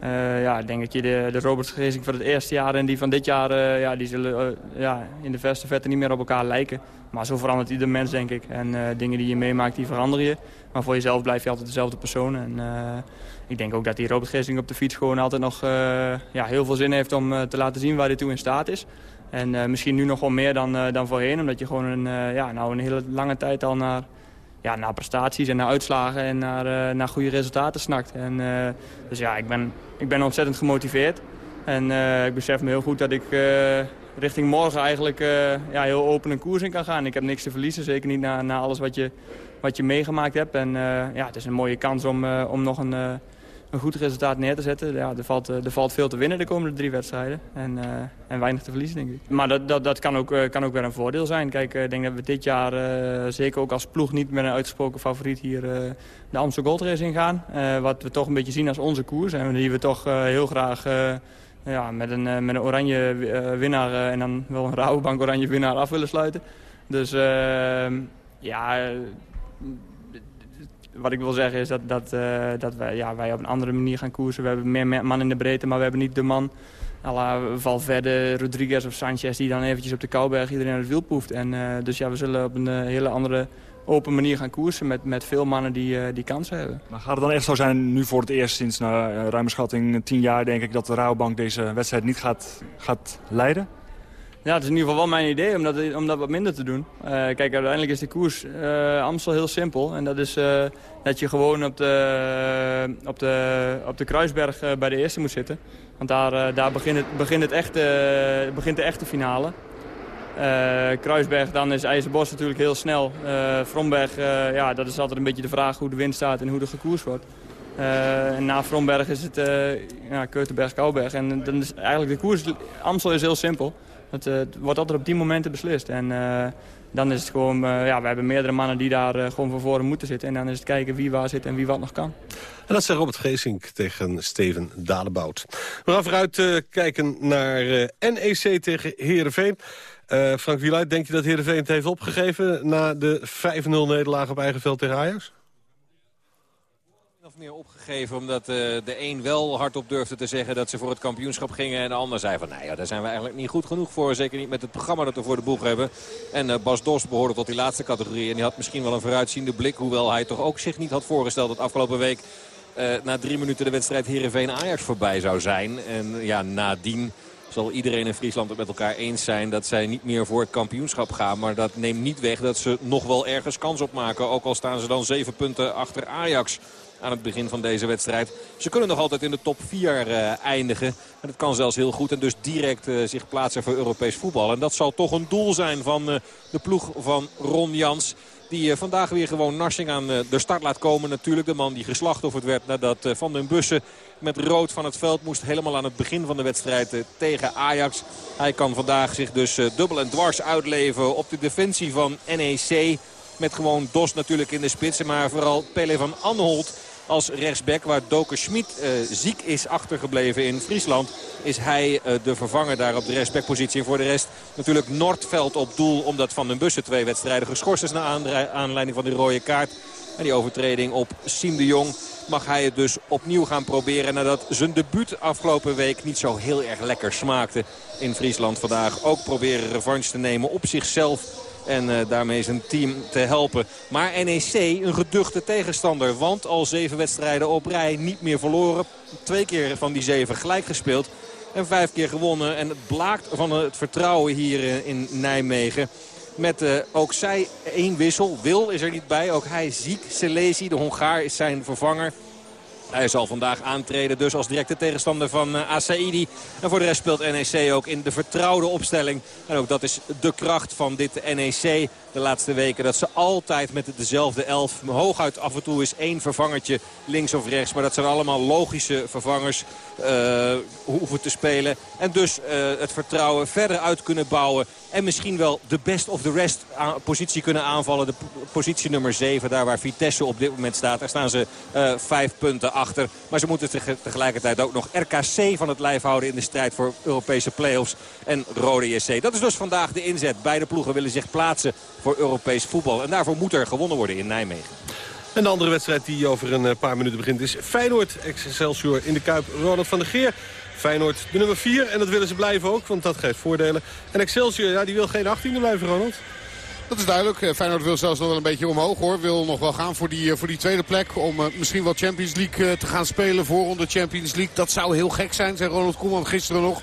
Eh, ja, ik denk dat je de, de Robert Geesink van het eerste jaar en die van dit jaar... eh, ja, die zullen eh, ja, in de verste verte niet meer op elkaar lijken. Maar zo verandert ieder mens, denk ik. En eh, dingen die je meemaakt, die veranderen je. Maar voor jezelf blijf je altijd dezelfde persoon. En eh, ik denk ook dat die Robert op de fiets gewoon altijd nog eh, ja, heel veel zin heeft... om eh, te laten zien waar hij toe in staat is. En eh, misschien nu nog wel meer dan, eh, dan voorheen. Omdat je gewoon een, eh, ja, nou een hele lange tijd al naar, ja, naar prestaties en naar uitslagen... en naar, naar goede resultaten snakt. En, dus ja, ik ben, ik ben ontzettend gemotiveerd. En ik besef me heel goed dat ik richting morgen eigenlijk ja, heel open een koers in kan gaan. Ik heb niks te verliezen, zeker niet na, na alles wat je, wat je meegemaakt hebt. En ja, het is een mooie kans om, om nog een, een goed resultaat neer te zetten. Ja, er, valt, eh, er valt veel te winnen de komende drie wedstrijden. En, eh, en weinig te verliezen, denk ik. Maar dat, dat, dat kan, ook, eh, kan ook weer een voordeel zijn. Kijk, ik denk dat we dit jaar zeker ook als ploeg niet met een uitgesproken favoriet hier de Amstel Gold Race ingaan. Wat we toch een beetje zien als onze koers. En die we toch heel graag... ja, met een, met een oranje winnaar en dan wel een Rabobank oranje winnaar af willen sluiten. Dus eh, ja, wat ik wil zeggen is dat, dat, eh, dat wij, ja, wij op een andere manier gaan koersen. We hebben meer me- man in de breedte, maar we hebben niet de man à la Valverde, Rodriguez of Sanchez... die dan eventjes op de Kouberg iedereen het wiel poeft. En, eh, dus ja, we zullen op een eh, hele andere open manier gaan koersen... met, met veel mannen die, die kansen hebben. Maar gaat het dan echt zo zijn, nu voor het eerst sinds nou, eh, ruime schatting tien jaar... denk ik dat de Rabobank deze wedstrijd niet gaat, gaat leiden? Ja, het is in ieder geval wel mijn idee om dat, wat minder te doen. Eh, kijk, uiteindelijk is de koers eh, Amstel heel simpel. En dat is eh, dat je gewoon op de, op de, op de Kruisberg bij de eerste moet zitten. Want daar, daar begint, het, begint, het echte, begint de echte finale. Kruisberg, dan is IJzerbos natuurlijk heel snel. Vromberg, ja, dat is altijd een beetje de vraag hoe de wind staat en hoe er gekoers wordt. En na Vromberg is het uh, ja, Keutenberg, Kouberg. En dan is eigenlijk de koers, Amstel is heel simpel. Het, eh, het wordt altijd op die momenten beslist. En eh, dan is het gewoon, eh, ja, we hebben meerdere mannen die daar gewoon van voren moeten zitten. En dan is het kijken wie waar zit en wie wat nog kan. En dat zei Robert Geesink tegen Steven Dalebout. We gaan vooruit kijken naar NEC tegen Heerenveen. Eh, Frank Wieluid, denk je dat Heerenveen het heeft opgegeven... na de 5-0 nederlaag op eigen veld tegen Ajax? Meer opgegeven omdat eh, de een wel hardop durfde te zeggen dat ze voor het kampioenschap gingen. En de ander zei van, nou ja, daar zijn we eigenlijk niet goed genoeg voor. Zeker niet met het programma dat we voor de boeg hebben. En eh, Bas Dos behoorde tot die laatste categorie. En die had misschien wel een vooruitziende blik. Hoewel hij toch ook zich niet had voorgesteld dat afgelopen week... eh, na drie minuten de wedstrijd Heerenveen-Ajax voorbij zou zijn. En ja, nadien zal iedereen in Friesland het met elkaar eens zijn dat zij niet meer voor het kampioenschap gaan. Maar dat neemt niet weg dat ze nog wel ergens kans op maken. Ook al staan ze dan zeven punten achter Ajax aan het begin van deze wedstrijd. Ze kunnen nog altijd in de top 4 eh, eindigen. En dat kan zelfs heel goed. En dus direct eh, zich plaatsen voor Europees voetbal. En dat zal toch een doel zijn van eh, de ploeg van Ron Jans. Die vandaag weer gewoon Narsing aan de start laat komen. Natuurlijk de man die geslachtofferd werd nadat Van den Bussen met rood van het veld moest. Helemaal aan het begin van de wedstrijd tegen Ajax. Hij kan vandaag zich dus dubbel en dwars uitleven op de defensie van NEC. Met gewoon Dos natuurlijk in de spitsen. Maar vooral Pele van Anholt als rechtsback. Waar Doker Schmid eh, ziek is achtergebleven in Friesland. Is hij eh, de vervanger daar op de rechtsbackpositie. En voor de rest natuurlijk Noordveld op doel. Omdat Van den Bussen twee wedstrijden geschorst is. Naar aanleiding van de rode kaart. En die overtreding op Siem de Jong mag hij het dus opnieuw gaan proberen. Nadat zijn debuut afgelopen week niet zo heel erg lekker smaakte in Friesland. Vandaag ook proberen revanche te nemen op zichzelf. En eh, daarmee zijn team te helpen. Maar NEC een geduchte tegenstander. Want al zeven wedstrijden op rij niet meer verloren. Twee keer van die zeven gelijk gespeeld. En vijf keer gewonnen. En het blaakt van het vertrouwen hier eh, in Nijmegen. Met eh, ook zij één wissel. Wil is er niet bij. Ook hij ziek. Selesi, de Hongaar, is zijn vervanger. Hij zal vandaag aantreden dus als directe tegenstander van uh, Asaidi. En voor de rest speelt NEC ook in de vertrouwde opstelling. En ook dat is de kracht van dit NEC de laatste weken. Dat ze altijd met dezelfde elf, hooguit af en toe is één vervangertje links of rechts. Maar dat zijn allemaal logische vervangers uh, hoeven te spelen. En dus uh, het vertrouwen verder uit kunnen bouwen. En misschien wel de best of the rest positie kunnen aanvallen. De positie nummer 7, daar waar Vitesse op dit moment staat. Daar staan ze uh, vijf punten achter. Maar ze moeten tegelijkertijd ook nog RKC van het lijf houden in de strijd voor Europese play-offs. En Rode JC. Dat is dus vandaag de inzet. Beide ploegen willen zich plaatsen voor Europees voetbal. En daarvoor moet er gewonnen worden in Nijmegen. En de andere wedstrijd die over een eh, paar minuten begint is Feyenoord. Excelsior in de Kuip, Ronald van der Geer. Feyenoord de nummer 4 en dat willen ze blijven ook, want dat geeft voordelen. En Excelsior, ja, die wil geen 18e blijven, Ronald. Dat is duidelijk. Eh, Feyenoord wil zelfs nog wel een beetje omhoog hoor. Wil nog wel gaan voor die, eh, voor die tweede plek. Om eh, misschien wel Champions League te gaan spelen. Voorronde Champions League. Dat zou heel gek zijn, zei Ronald Koeman gisteren nog.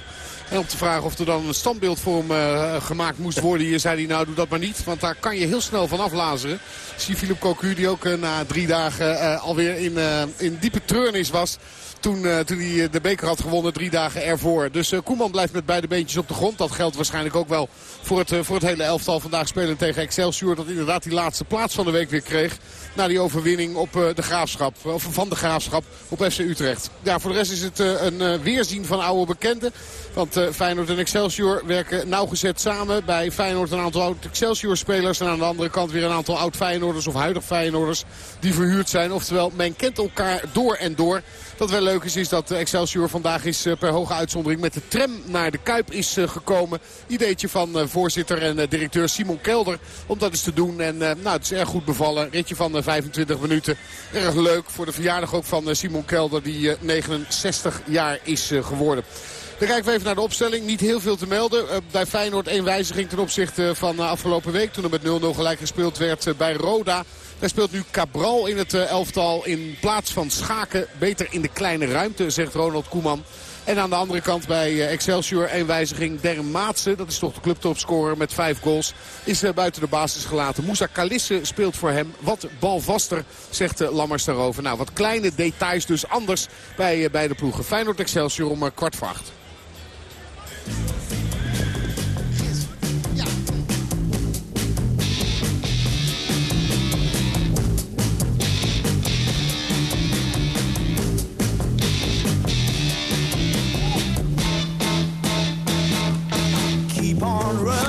En om te vragen of er dan een standbeeld voor hem gemaakt moest worden. Hier zei hij nou doe dat maar niet. Want daar kan je heel snel van aflazeren. Zie Philip Cocu die ook na drie dagen uh, alweer in, in diepe treurnis was. Toen, uh, toen hij de beker had gewonnen drie dagen ervoor. Dus uh, Koeman blijft met beide beentjes op de grond. Dat geldt waarschijnlijk ook wel voor het, voor het hele elftal. Vandaag spelen tegen Excelsior. Dat inderdaad die laatste plaats van de week weer kreeg. Na die overwinning op de graafschap. Of van de graafschap op FC Utrecht. Ja, voor de rest is het een weerzien van oude bekenden. Want Feyenoord en Excelsior werken nauwgezet samen. Bij Feyenoord een aantal oud-Excelsior-spelers. En aan de andere kant weer een aantal oud-Feyenoorders of huidig Feyenoorders. Die verhuurd zijn. Oftewel, men kent elkaar door en door. Wat wel leuk is, is dat Excelsior vandaag is per hoge uitzondering met de tram naar de Kuip is gekomen. Ideetje van voorzitter en directeur Simon Kelder om dat eens te doen. En nou, het is erg goed bevallen. Ritje van 25 minuten. Erg leuk voor de verjaardag ook van Simon Kelder die 69 jaar is geworden. Dan kijken we even naar de opstelling. Niet heel veel te melden. Uh, bij Feyenoord één wijziging ten opzichte van uh, afgelopen week. Toen er met 0-0 gelijk gespeeld werd bij Roda. Daar speelt nu Cabral in het elftal in plaats van Schaken. Beter in de kleine ruimte, zegt Ronald Koeman. En aan de andere kant bij Excelsior één wijziging. Derren Maatsen, dat is toch de clubtopscorer met vijf goals, is buiten de basis gelaten. Moussa Kalisse speelt voor hem wat balvaster, zegt Lammers daarover. Nou, wat kleine details dus anders bij beide ploegen. Feyenoord Excelsior om kwart voor acht. Keep on running.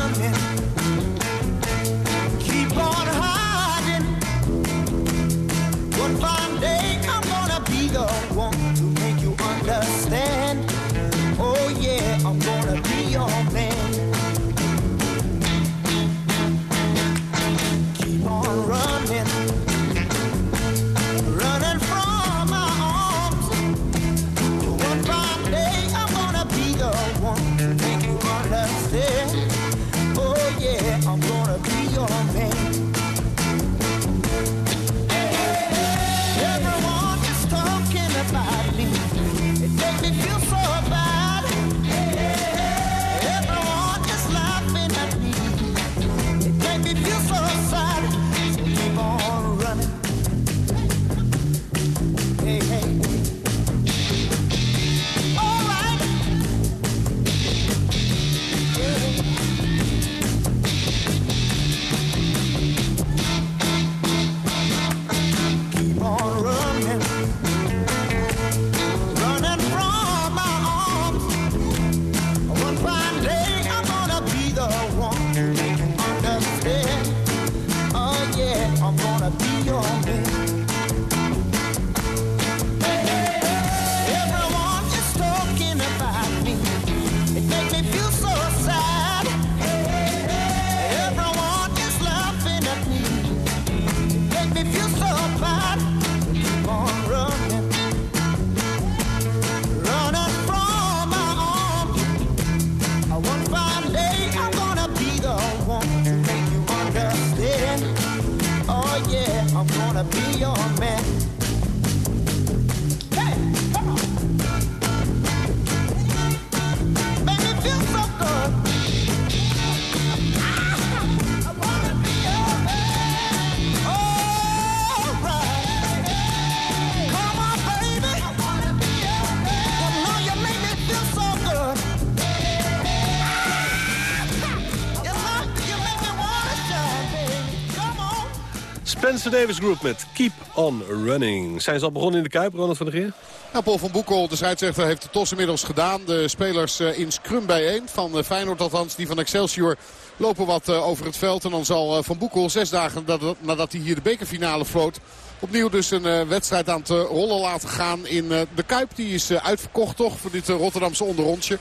Spencer Davis Group met Keep On Running. Zijn ze al begonnen in de Kuip, Ronald van der Geer? Nou, Paul van Boekel, de scheidsrechter, heeft de tos inmiddels gedaan. De spelers uh, in scrum bijeen, van uh, Feyenoord althans, die van Excelsior lopen wat uh, over het veld. En dan zal Van Boekel zes dagen nadat, nadat hij hier de bekerfinale floot... opnieuw dus een wedstrijd aan het rollen laten gaan in de Kuip. Die is uitverkocht toch voor dit Rotterdamse onderrondje.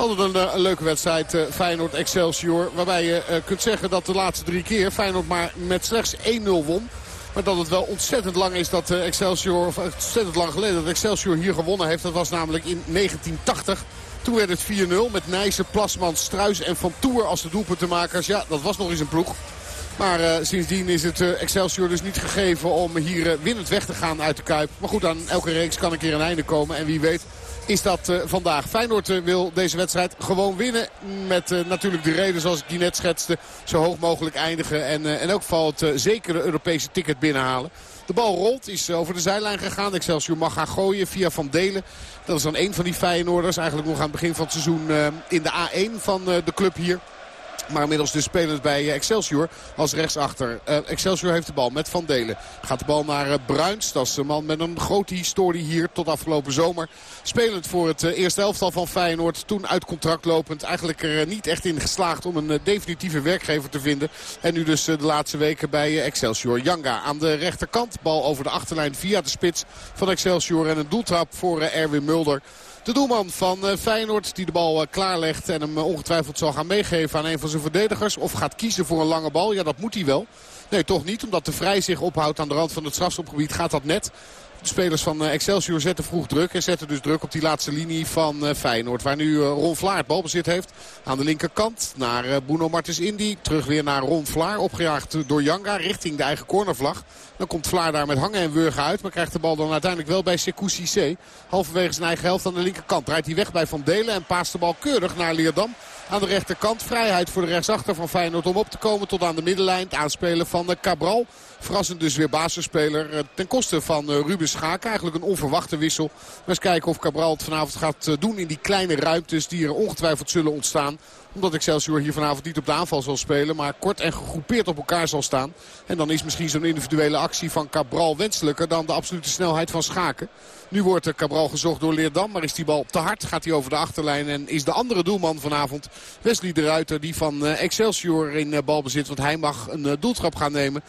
Altijd een, een, leuke wedstrijd, Feyenoord-Excelsior. Waarbij je kunt zeggen dat de laatste drie keer Feyenoord maar met slechts 1-0 won. Maar dat het wel ontzettend lang is dat eh, Excelsior, ontzettend lang geleden dat Excelsior hier gewonnen heeft. Dat was namelijk in 1980. Toen werd het 4-0 met Nijssen, Plasman, Struis en Van Toer als de doelpuntenmakers. Ja, dat was nog eens een ploeg. Maar sindsdien is het Excelsior dus niet gegeven om hier winnend weg te gaan uit de Kuip. Maar goed, aan elke reeks kan een keer een einde komen. En wie weet is dat vandaag. Feyenoord wil deze wedstrijd gewoon winnen. Met natuurlijk de reden zoals ik die net schetste. Zo hoog mogelijk eindigen. En in elk geval het zekere Europese ticket binnenhalen. De bal rolt, is over de zijlijn gegaan. Excelsior mag gaan gooien via Van Delen. Dat is dan een van die Feyenoorders. Eigenlijk nog aan het begin van het seizoen in de A1 van de club hier. Maar inmiddels dus spelend bij Excelsior als rechtsachter. Uh, Excelsior heeft de bal met Van Delen. Gaat de bal naar uh, Bruins. Dat is een man met een grote historie hier tot afgelopen zomer. Spelend voor het eerste elftal van Feyenoord. Toen uit contract lopend. Eigenlijk er niet echt in geslaagd om een definitieve werkgever te vinden. En nu dus de laatste weken bij Excelsior. Janga aan de rechterkant. Bal over de achterlijn via de spits van Excelsior. En een doeltrap voor Erwin Mulder. De doelman van Feyenoord die de bal klaarlegt en hem ongetwijfeld zal gaan meegeven aan een van zijn verdedigers. Of gaat kiezen voor een lange bal. Ja, dat moet hij wel. Nee, toch niet. Omdat de Vrij zich ophoudt aan de rand van het strafschopgebied gaat dat net. De spelers van Excelsior zetten vroeg druk. En zetten dus druk op die laatste linie van Feyenoord. Waar nu Ron Vlaar het balbezit heeft. Aan de linkerkant naar Bruno Martens Indy. Terug weer naar Ron Vlaar. Opgejaagd door Janga richting de eigen cornervlag. Dan komt Vlaar daar met hangen en wurgen uit. Maar krijgt de bal dan uiteindelijk wel bij Sekou Cissé. Halverwege zijn eigen helft aan de linkerkant. Draait hij weg bij Van Delen en paast de bal keurig naar Leerdam. Aan de rechterkant vrijheid voor de rechtsachter van Feyenoord om op te komen tot aan de middenlijn. Het aanspelen van Cabral. Verrassend dus weer basisspeler ten koste van Ruben Schaken. Eigenlijk een onverwachte wissel. Maar eens kijken of Cabral het vanavond gaat doen in die kleine ruimtes die er ongetwijfeld zullen ontstaan omdat Excelsior hier vanavond niet op de aanval zal spelen. Maar kort en gegroepeerd op elkaar zal staan. En dan is misschien zo'n individuele actie van Cabral wenselijker dan de absolute snelheid van Schaken. Nu wordt er Cabral gezocht door Leerdam. Maar is die bal te hard gaat hij over de achterlijn. En is de andere doelman vanavond Wesley de Ruiter. Die van Excelsior in balbezit. Want hij mag een doeltrap gaan nemen.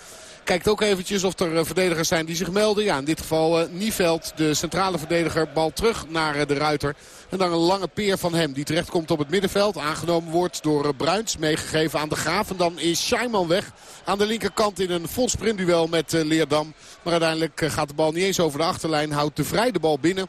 Kijkt ook eventjes of er verdedigers zijn die zich melden. Ja, in dit geval uh, Nieveld, de centrale verdediger, bal terug naar uh, de Ruiter. En dan een lange peer van hem die terechtkomt op het middenveld. Aangenomen wordt door Bruins, meegegeven aan de Graaf. En dan is Scheiman weg aan de linkerkant in een vol sprintduel met Leerdam. Maar uiteindelijk gaat de bal niet eens over de achterlijn. Houdt de vrij de bal binnen.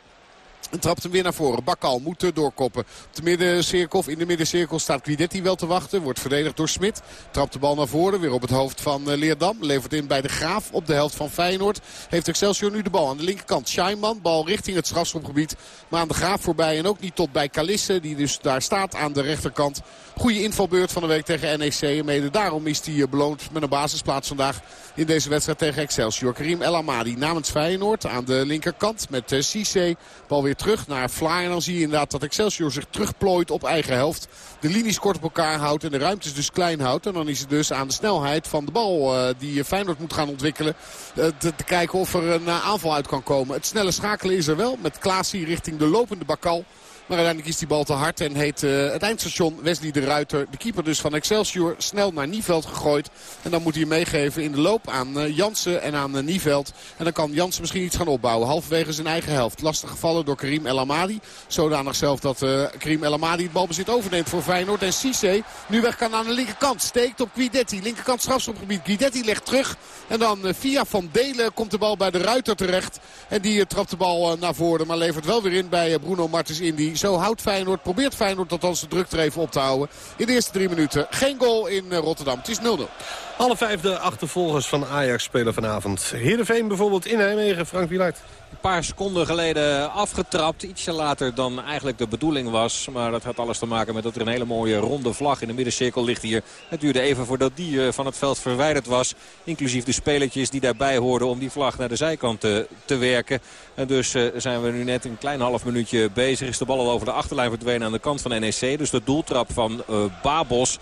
En trapt hem weer naar voren. Bakal moet doorkoppen. Op de middencirkel, in de middencirkel staat Quidetti wel te wachten. Wordt verdedigd door Smit. Trapt de bal naar voren. Weer op het hoofd van Leerdam. Levert in bij de Graaf op de helft van Feyenoord. Heeft Excelsior nu de bal aan de linkerkant. Scheinman. Bal richting het strafschopgebied. Maar aan de Graaf voorbij. En ook niet tot bij Kalisse. Die dus daar staat aan de rechterkant. Goede invalbeurt van de week tegen NEC. En mede daarom is hij beloond met een basisplaats vandaag in deze wedstrijd tegen Excelsior. Karim El Amadi namens Feyenoord aan de linkerkant met Cissé. Bal weer terug naar Vlaar. En dan zie je inderdaad dat Excelsior zich terugplooit op eigen helft. De linies kort op elkaar houdt en de ruimtes dus klein houdt. En dan is het dus aan de snelheid van de bal uh, die Feyenoord moet gaan ontwikkelen. Te, kijken of er een aanval uit kan komen. Het snelle schakelen is er wel met Klaasie richting de lopende Bakal. Maar uiteindelijk is die bal te hard en heet uh, het eindstation Wesley de Ruiter. De keeper dus van Excelsior snel naar Nieveld gegooid. En dan moet hij meegeven in de loop aan uh, Jansen en aan uh, Nieveld. En dan kan Jansen misschien iets gaan opbouwen. Halverwege zijn eigen helft. Lastig gevallen door Karim El Amadi. Zodanig zelf dat Karim El Amadi het balbezit overneemt voor Feyenoord. En Cissé nu weg kan aan de linkerkant. Steekt op Guidetti. Linkerkant strafschopgebied. Guidetti legt terug. En dan via Van Delen komt de bal bij de Ruiter terecht. En die trapt de bal naar voren. Maar levert wel weer in bij Bruno Martens Indy. Zo houdt Feyenoord, probeert Feyenoord althans de druk er even op te houden. In de eerste drie minuten geen goal in Rotterdam. Het is 0-0. Alle vijfde achtervolgers van Ajax spelen vanavond. Heerenveen bijvoorbeeld in Nijmegen, Frank Wielaert. Een paar seconden geleden afgetrapt. Ietsje later dan eigenlijk de bedoeling was. Maar dat had alles te maken met dat er een hele mooie ronde vlag in de middencirkel ligt hier. Het duurde even voordat die van het veld verwijderd was. Inclusief de spelertjes die daarbij hoorden om die vlag naar de zijkant te, werken. En dus uh, zijn we nu net een klein half minuutje bezig. Is de bal al over de achterlijn verdwenen aan de kant van NEC. Dus de doeltrap van uh, Babos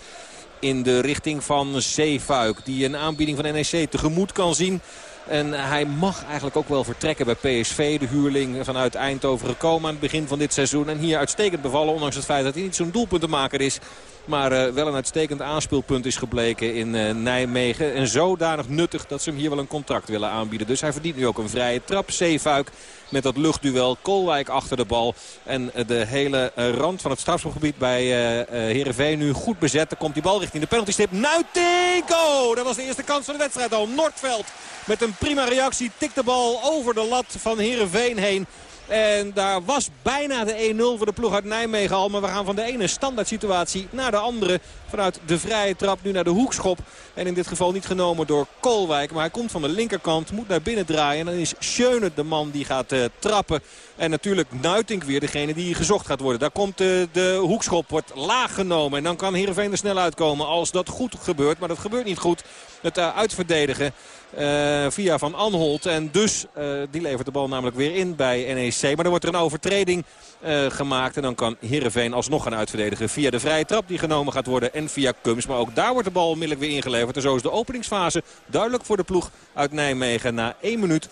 in de richting van Zeefuik. Die een aanbieding van NEC tegemoet kan zien. En hij mag eigenlijk ook wel vertrekken bij PSV. De huurling vanuit Eindhoven gekomen aan het begin van dit seizoen. En hier uitstekend bevallen. Ondanks het feit dat hij niet zo'n doelpuntenmaker is. Maar uh, wel een uitstekend aanspeelpunt is gebleken in uh, Nijmegen. En zodanig nuttig dat ze hem hier wel een contract willen aanbieden. Dus hij verdient nu ook een vrije trap. Zeefuik met dat luchtduel. Kolwijk achter de bal. En uh, de hele rand van het strafschopgebied bij Heerenveen nu goed bezet. Dan komt die bal richting de penaltystip. Nuitink! Oh, dat was de eerste kans van de wedstrijd al. Noordveld met een prima reactie. Tikt de bal over de lat van Heerenveen heen. En daar was bijna de 1-0 voor de ploeg uit Nijmegen al. Maar we gaan van de ene standaard situatie naar de andere. Vanuit de vrije trap nu naar de hoekschop. En in dit geval niet genomen door Kolwijk. Maar hij komt van de linkerkant, moet naar binnen draaien. En dan is Schöne de man die gaat uh, trappen. En natuurlijk Nuitink weer degene die gezocht gaat worden. Daar komt uh, de hoekschop, wordt laag genomen. En dan kan Heerenveen er snel uitkomen als dat goed gebeurt. Maar dat gebeurt niet goed. Het uh, uitverdedigen uh, via Van Anholt. En dus, uh, die levert de bal namelijk weer in bij NEC. Maar dan wordt er een overtreding uh, gemaakt. En dan kan Heerenveen alsnog gaan uitverdedigen via de vrije trap die genomen gaat worden. En via Kums. Maar ook daar wordt de bal onmiddellijk weer ingeleverd. En zo is de openingsfase duidelijk voor de ploeg uit Nijmegen. Na 1 minuut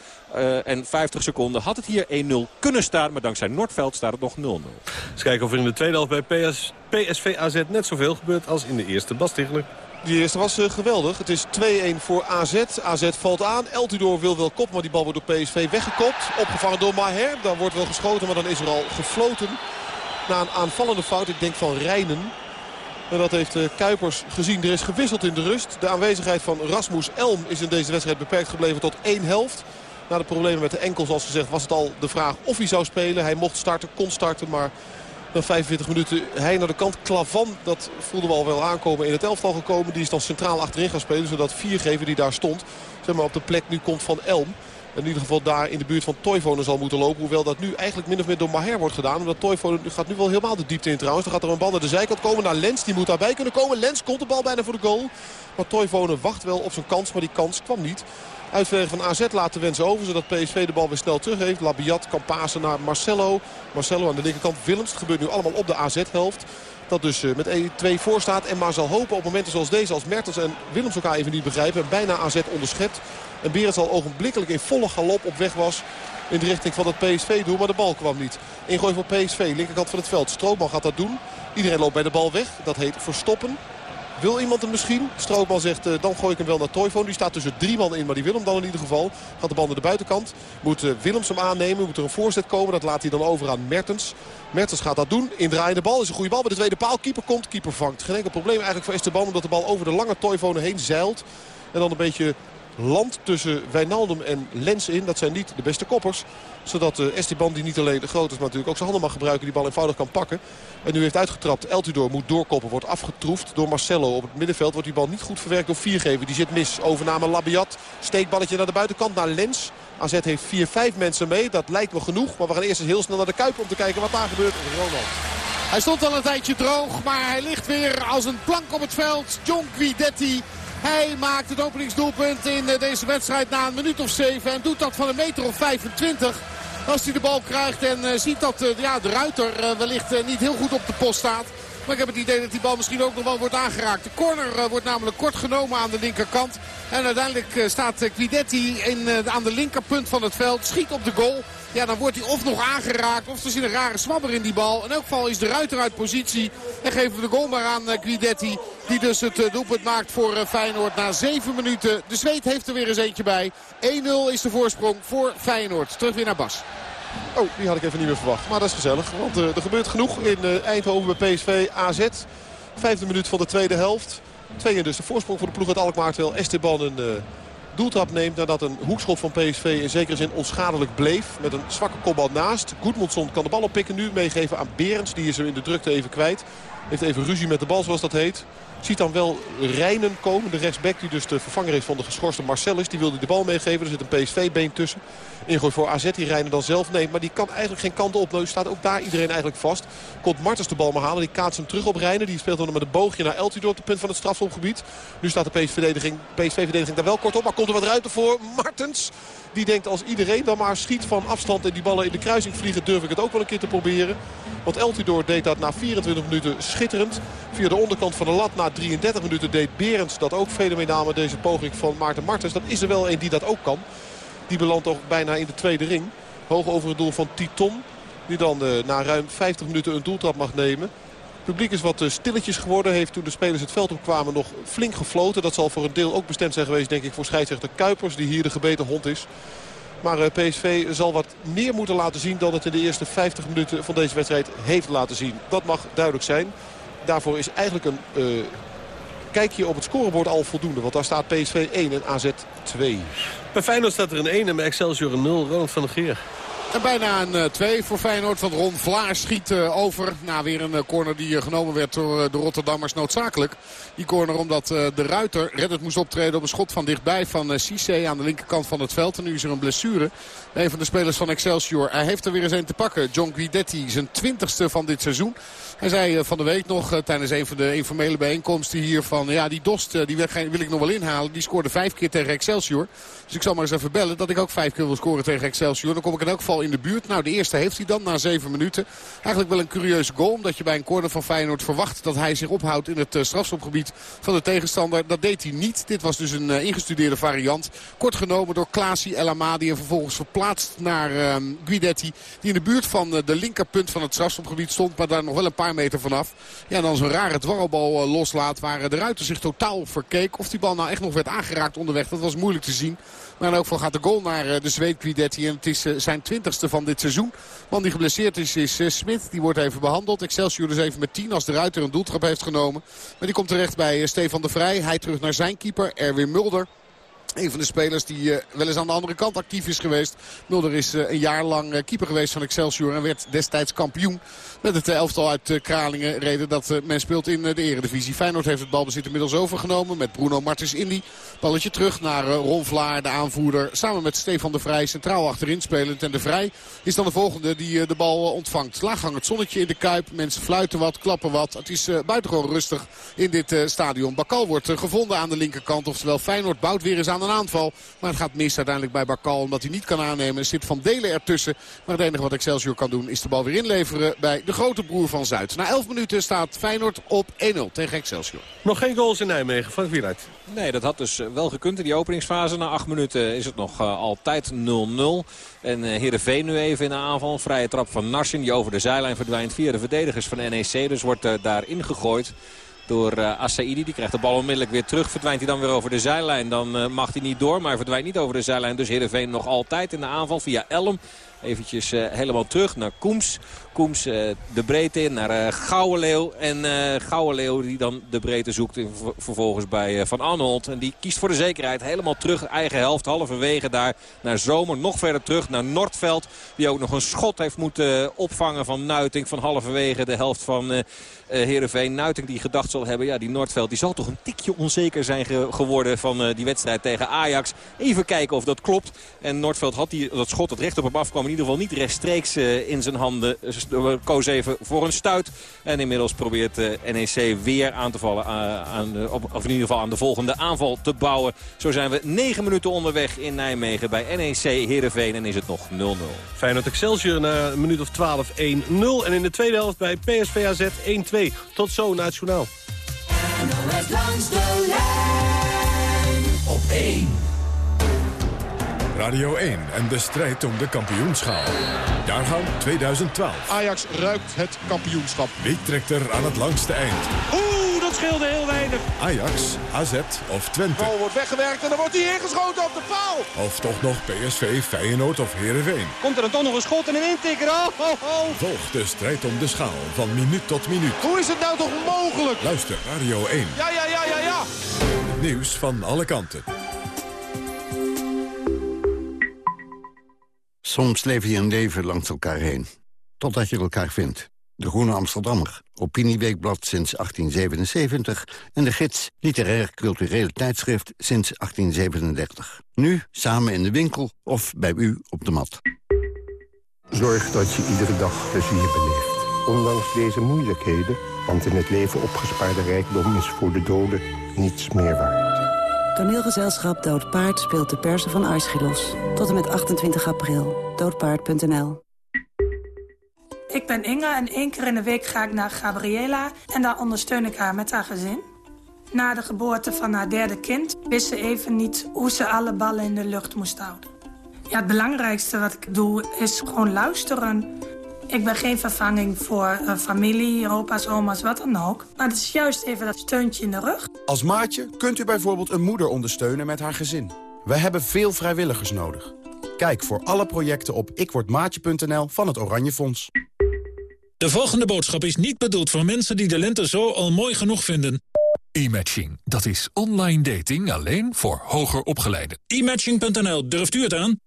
en 50 seconden had het hier 1-0 kunnen staan. Maar dankzij Noordveld staat het nog 0-0. Eens kijken of er in de tweede helft bij PS, PSV AZ net zoveel gebeurt als in de eerste. Bas Tichler. Die eerste was uh, geweldig. Het is 2-1 voor AZ. AZ valt aan. Eltidoor wil wel kop, maar die bal wordt door PSV weggekopt. Opgevangen door Maher. Dan wordt wel geschoten, maar dan is er al gefloten. Na een aanvallende fout, ik denk van Rijnen. En dat heeft uh, Kuipers gezien. Er is gewisseld in de rust. De aanwezigheid van Rasmus Elm is in deze wedstrijd beperkt gebleven tot één helft. Na de problemen met de enkel, zoals gezegd, was het al de vraag of hij zou spelen. Hij mocht starten, kon starten, maar... Na 45 minuten hij naar de kant. Klavan, dat voelden we al wel aankomen in het elftal gekomen. Die is dan centraal achterin gaan spelen. Zodat Viergever die daar stond zeg maar, op de plek nu komt van Elm. In ieder geval daar in de buurt van Toivonen zal moeten lopen. Hoewel dat nu eigenlijk min of meer door Maher wordt gedaan. Omdat Toivonen gaat nu wel helemaal de diepte in trouwens. Dan gaat er een bal naar de zijkant komen naar Lens. Die moet daarbij kunnen komen. Lens komt de bal bijna voor de goal. Maar Toivonen wacht wel op zijn kans. Maar die kans kwam niet. Uitvergen van AZ laten wensen over. Zodat PSV de bal weer snel terug heeft. Labiat kan pasen naar Marcelo. Marcelo aan de linkerkant. Willems. Het gebeurt nu allemaal op de AZ-helft. Dat dus met 1-2 voor staat. En maar zal hopen op momenten zoals deze als Mertens en Willems elkaar even niet begrijpen. En bijna AZ onderschept. En Berends al ogenblikkelijk in volle galop op weg was in de richting van het PSV-doel. Maar de bal kwam niet. Ingooi voor PSV, linkerkant van het veld. Stroopman gaat dat doen. Iedereen loopt bij de bal weg. Dat heet verstoppen. Wil iemand hem misschien? Stroopman zegt, uh, dan gooi ik hem wel naar Toivonen. Die staat tussen drie man in, maar die wil hem dan in ieder geval. Gaat de bal naar de buitenkant. Moet uh, Willems hem aannemen. Moet er een voorzet komen. Dat laat hij dan over aan Mertens. Mertens gaat dat doen. Indraaiende bal is een goede bal. Bij de tweede paal. Keeper komt. Keeper vangt. Geen enkel probleem eigenlijk voor Esteban. Omdat de bal over de lange Toivonen heen zeilt. En dan een beetje land tussen Wijnaldum en Lens in. Dat zijn niet de beste koppers. Zodat uh, Esteban, die niet alleen de groot is, maar natuurlijk ook zijn handen mag gebruiken. Die bal eenvoudig kan pakken. En nu heeft uitgetrapt. Eltidoor moet doorkoppen. Wordt afgetroefd door Marcelo. Op het middenveld wordt die bal niet goed verwerkt door Viergever. Die zit mis. Overname Labiat. Steekballetje naar de buitenkant naar Lens. AZ heeft 4-5 mensen mee. Dat lijkt me genoeg. Maar we gaan eerst eens heel snel naar de Kuip om te kijken wat daar gebeurt. Ronald. Hij stond al een tijdje droog. Maar hij ligt weer als een plank op het veld. John Guidetti. Hij maakt het openingsdoelpunt in deze wedstrijd na een minuut of zeven. En doet dat van een meter of 25. Als hij de bal krijgt en uh, ziet dat uh, ja, de ruiter wellicht niet heel goed op de post staat. Maar ik heb het idee dat die bal misschien ook nog wel wordt aangeraakt. De corner wordt namelijk kort genomen aan de linkerkant. En uiteindelijk staat Guidetti in, aan de linkerpunt van het veld. Schiet op de goal. Ja, dan wordt hij of nog aangeraakt of er zit een rare zwabber in die bal. In elk geval is de ruiter uit positie. En geven we de goal maar aan Guidetti. Die dus het doelpunt maakt voor Feyenoord na 7 minuten. De Zweet heeft er weer eens eentje bij. 1-0 is de voorsprong voor Feyenoord. Terug weer naar Bas. Oh, die had ik even niet meer verwacht. Maar dat is gezellig. Want er gebeurt genoeg in uh, Eindhoven bij PSV AZ. Vijfde minuut van de tweede helft. Tweeën dus de voorsprong voor de ploeg uit Alkmaar. Terwijl Esteban een doeltrap neemt nadat een hoekschot van PSV in zekere zin onschadelijk bleef. Met een zwakke kopbal naast. Goedmondson kan de bal oppikken nu. Meegeven aan Berends. Die is er in de drukte even kwijt. Heeft even ruzie met de bal zoals dat heet. Ziet dan wel Rijnen komen. De rechtsback die dus de vervanger is van de geschorste Marcellus. Die wilde de bal meegeven. Er zit een PSV-been tussen. Ingooi voor AZ die Rijnen dan zelf neemt. Maar die kan eigenlijk geen kant op. Nu staat ook daar iedereen eigenlijk vast. Komt Martens de bal maar halen. Die kaatst hem terug op Rijnen. Die speelt dan met een boogje naar Eltidoor op het punt van het strafschopgebied. Nu staat de PSV-verdediging PSV daar wel kort op. Maar komt er wat ruimte voor. Martens. Die denkt als iedereen dan maar schiet van afstand en die ballen in de kruising vliegen durf ik het ook wel een keer te proberen. Want Eltidoor deed dat na 24 minuten schitterend. Via de onderkant van de lat na 33 minuten deed Berends dat ook fenomenaal met deze poging van Maarten Martens. Dat is er wel een die dat ook kan. Die belandt toch bijna in de tweede ring. Hoog over het doel van Titon. Die dan uh, na ruim 50 minuten een doeltrap mag nemen. Het publiek is wat stilletjes geworden. Heeft toen de spelers het veld opkwamen nog flink gefloten. Dat zal voor een deel ook bestemd zijn geweest denk ik voor scheidsrechter Kuipers. Die hier de gebeten hond is. Maar uh, PSV zal wat meer moeten laten zien dan het in de eerste 50 minuten van deze wedstrijd heeft laten zien. Dat mag duidelijk zijn. Daarvoor is eigenlijk een kijk je op het scorebord al voldoende. Want daar staat PSV 1 en AZ 2. Bij Feyenoord staat er een 1 en bij Excelsior een 0. Ronald van der Geer. En bijna een 2 voor Feyenoord. Want Ron Vlaar schiet uh, over. Na weer een uh, corner die genomen werd door de Rotterdammers noodzakelijk. Die corner omdat de Ruiter reddend moest optreden op een schot van dichtbij van Cissé aan de linkerkant van het veld. En nu is er een blessure. Een van de spelers van Excelsior. Hij heeft er weer eens een te pakken. John Guidetti, zijn twintigste van dit seizoen. Hij zei van de week nog tijdens een van de informele bijeenkomsten hier van... ja, die Dost die wil ik nog wel inhalen. Die scoorde vijf keer tegen Excelsior. Dus ik zal maar eens even bellen dat ik ook vijf keer wil scoren tegen Excelsior. Dan kom ik in elk geval in de buurt. Nou, de eerste heeft hij dan na zeven minuten. Eigenlijk wel een curieuze goal. Omdat je bij een corner van Feyenoord verwacht dat hij zich ophoudt in het strafschopgebied van de tegenstander. Dat deed hij niet. Dit was dus een ingestudeerde variant. Kort genomen door Klaasie El Amadi. En vervolgens verplaatst naar uh, Guidetti. Die in de buurt van de linkerpunt van het strafschopgebied stond. Maar daar nog wel een paar meter vanaf. Ja, en dan zo'n rare dwarrelbal loslaat. Waar de ruiter zich totaal verkeek. Of die bal nou echt nog werd aangeraakt onderweg. Dat was moeilijk te zien. Maar in elk geval gaat de goal naar de Zweed Guidetti. En het is zijn twintigste van dit seizoen. Man die geblesseerd is, is Smit. Die wordt even behandeld. Excelsior dus even met 10 als de Ruiter een doeltrap heeft genomen. Maar die komt terecht bij Stefan de Vrij. Hij terug naar zijn keeper, Erwin Mulder. Een van de spelers die wel eens aan de andere kant actief is geweest. Mulder is een jaar lang keeper geweest van Excelsior. En werd destijds kampioen met het elftal uit Kralingen. Reden dat men speelt in de eredivisie. Feyenoord heeft het balbezit inmiddels overgenomen. Met Bruno Martens Indy. Balletje terug naar Ron Vlaar, de aanvoerder. Samen met Stefan de Vrij centraal achterin spelend. En de Vrij is dan de volgende die de bal ontvangt. Laaghang het zonnetje in de Kuip. Mensen fluiten wat, klappen wat. Het is buitengewoon rustig in dit stadion. Bakal wordt gevonden aan de linkerkant. Oftewel Feyenoord bouwt weer eens aan een aanval. Maar het gaat mis uiteindelijk bij Bakal. Omdat hij niet kan aannemen. Er zit Van Delen ertussen. Maar het enige wat Excelsior kan doen is de bal weer inleveren bij de grote broer van Zuid. Na 11 minuten staat Feyenoord op 1-0 tegen Excelsior. Nog geen goals in Nijmegen. Frank Wieluid. Nee, dat had dus wel gekund in die openingsfase. Na 8 minuten is het nog uh, altijd 0-0. En uh, Heerenveen nu even in de aanval. Vrije trap van Narsing die over de zijlijn verdwijnt via de verdedigers van NEC. Dus wordt uh, daar ingegooid door uh, Assaidi. Die krijgt de bal onmiddellijk weer terug. Verdwijnt hij dan weer over de zijlijn. Dan uh, mag hij niet door, maar hij verdwijnt niet over de zijlijn. Dus Heerenveen nog altijd in de aanval via Elm. Eventjes uh, helemaal terug naar Koems. Koems uh, de breedte in naar uh, Gouwenleeuw. En Gouwenleeuw die dan de breedte zoekt vervolgens bij Van Anholt. En die kiest voor de zekerheid helemaal terug. Eigen helft, halverwege daar naar Zomer. Nog verder terug naar Noordveld. Die ook nog een schot heeft moeten opvangen van Nuiting. Van halverwege de helft van uh, Heerenveen. Nuiting die gedacht zal hebben. Ja, die Noordveld die zal toch een tikje onzeker zijn ge geworden van uh, die wedstrijd tegen Ajax. Even kijken of dat klopt. En Noordveld had die, dat schot dat recht op hem afkwam. In ieder geval niet rechtstreeks uh, in zijn handen koos even voor een stuit. En inmiddels probeert NEC weer aan te vallen. Aan de, of in ieder geval aan de volgende aanval te bouwen. Zo zijn we 9 minuten onderweg in Nijmegen bij NEC Heerenveen. En is het nog 0-0. Feyenoord Excelsior na een minuut of 12 1-0. En in de tweede helft bij PSV AZ 1-2. Tot zo nationaal. NOS langs de lijn op 1. Radio 1 en de strijd om de kampioenschaal. Jaargang 2012. Ajax ruikt het kampioenschap. Wie trekt er aan het langste eind? Oeh, dat scheelde heel weinig. Ajax, AZ of Twente? De bal wordt weggewerkt en dan wordt hij ingeschoten op de paal. Of toch nog PSV, Feyenoord of Heerenveen? Komt er dan toch nog een schot en een intikker? Oh, oh, oh. Volg de strijd om de schaal van minuut tot minuut. Hoe is het nou toch mogelijk? Luister Radio 1. Ja, ja, ja, ja, ja. Het nieuws van alle kanten. Soms leef je een leven langs elkaar heen. Totdat je elkaar vindt. De Groene Amsterdammer, Opinieweekblad sinds 1877... en de gids Literair Cultureel Tijdschrift sinds 1837. Nu samen in de winkel of bij u op de mat. Zorg dat je iedere dag plezier beleeft. Ondanks deze moeilijkheden, want in het leven opgespaarde rijkdom... is voor de doden niets meer waard. Toneelgezelschap Dood Paard speelt de persen van Aeschylus. Tot en met 28 april. Doodpaard.nl Ik ben Inge en één keer in de week ga ik naar Gabriela... en daar ondersteun ik haar met haar gezin. Na de geboorte van haar derde kind wist ze even niet... hoe ze alle ballen in de lucht moest houden. Ja, het belangrijkste wat ik doe is gewoon luisteren... Ik ben geen vervanging voor uh, familie, opa's, oma's, wat dan ook. Maar het is juist even dat steuntje in de rug. Als maatje kunt u bijvoorbeeld een moeder ondersteunen met haar gezin. We hebben veel vrijwilligers nodig. Kijk voor alle projecten op ikwordmaatje.nl van het Oranje Fonds. De volgende boodschap is niet bedoeld voor mensen die de lente zo al mooi genoeg vinden. E-matching, dat is online dating alleen voor hoger opgeleiden. E-matching.nl, durft u het aan?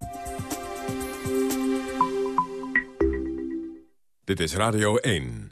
Dit is Radio 1.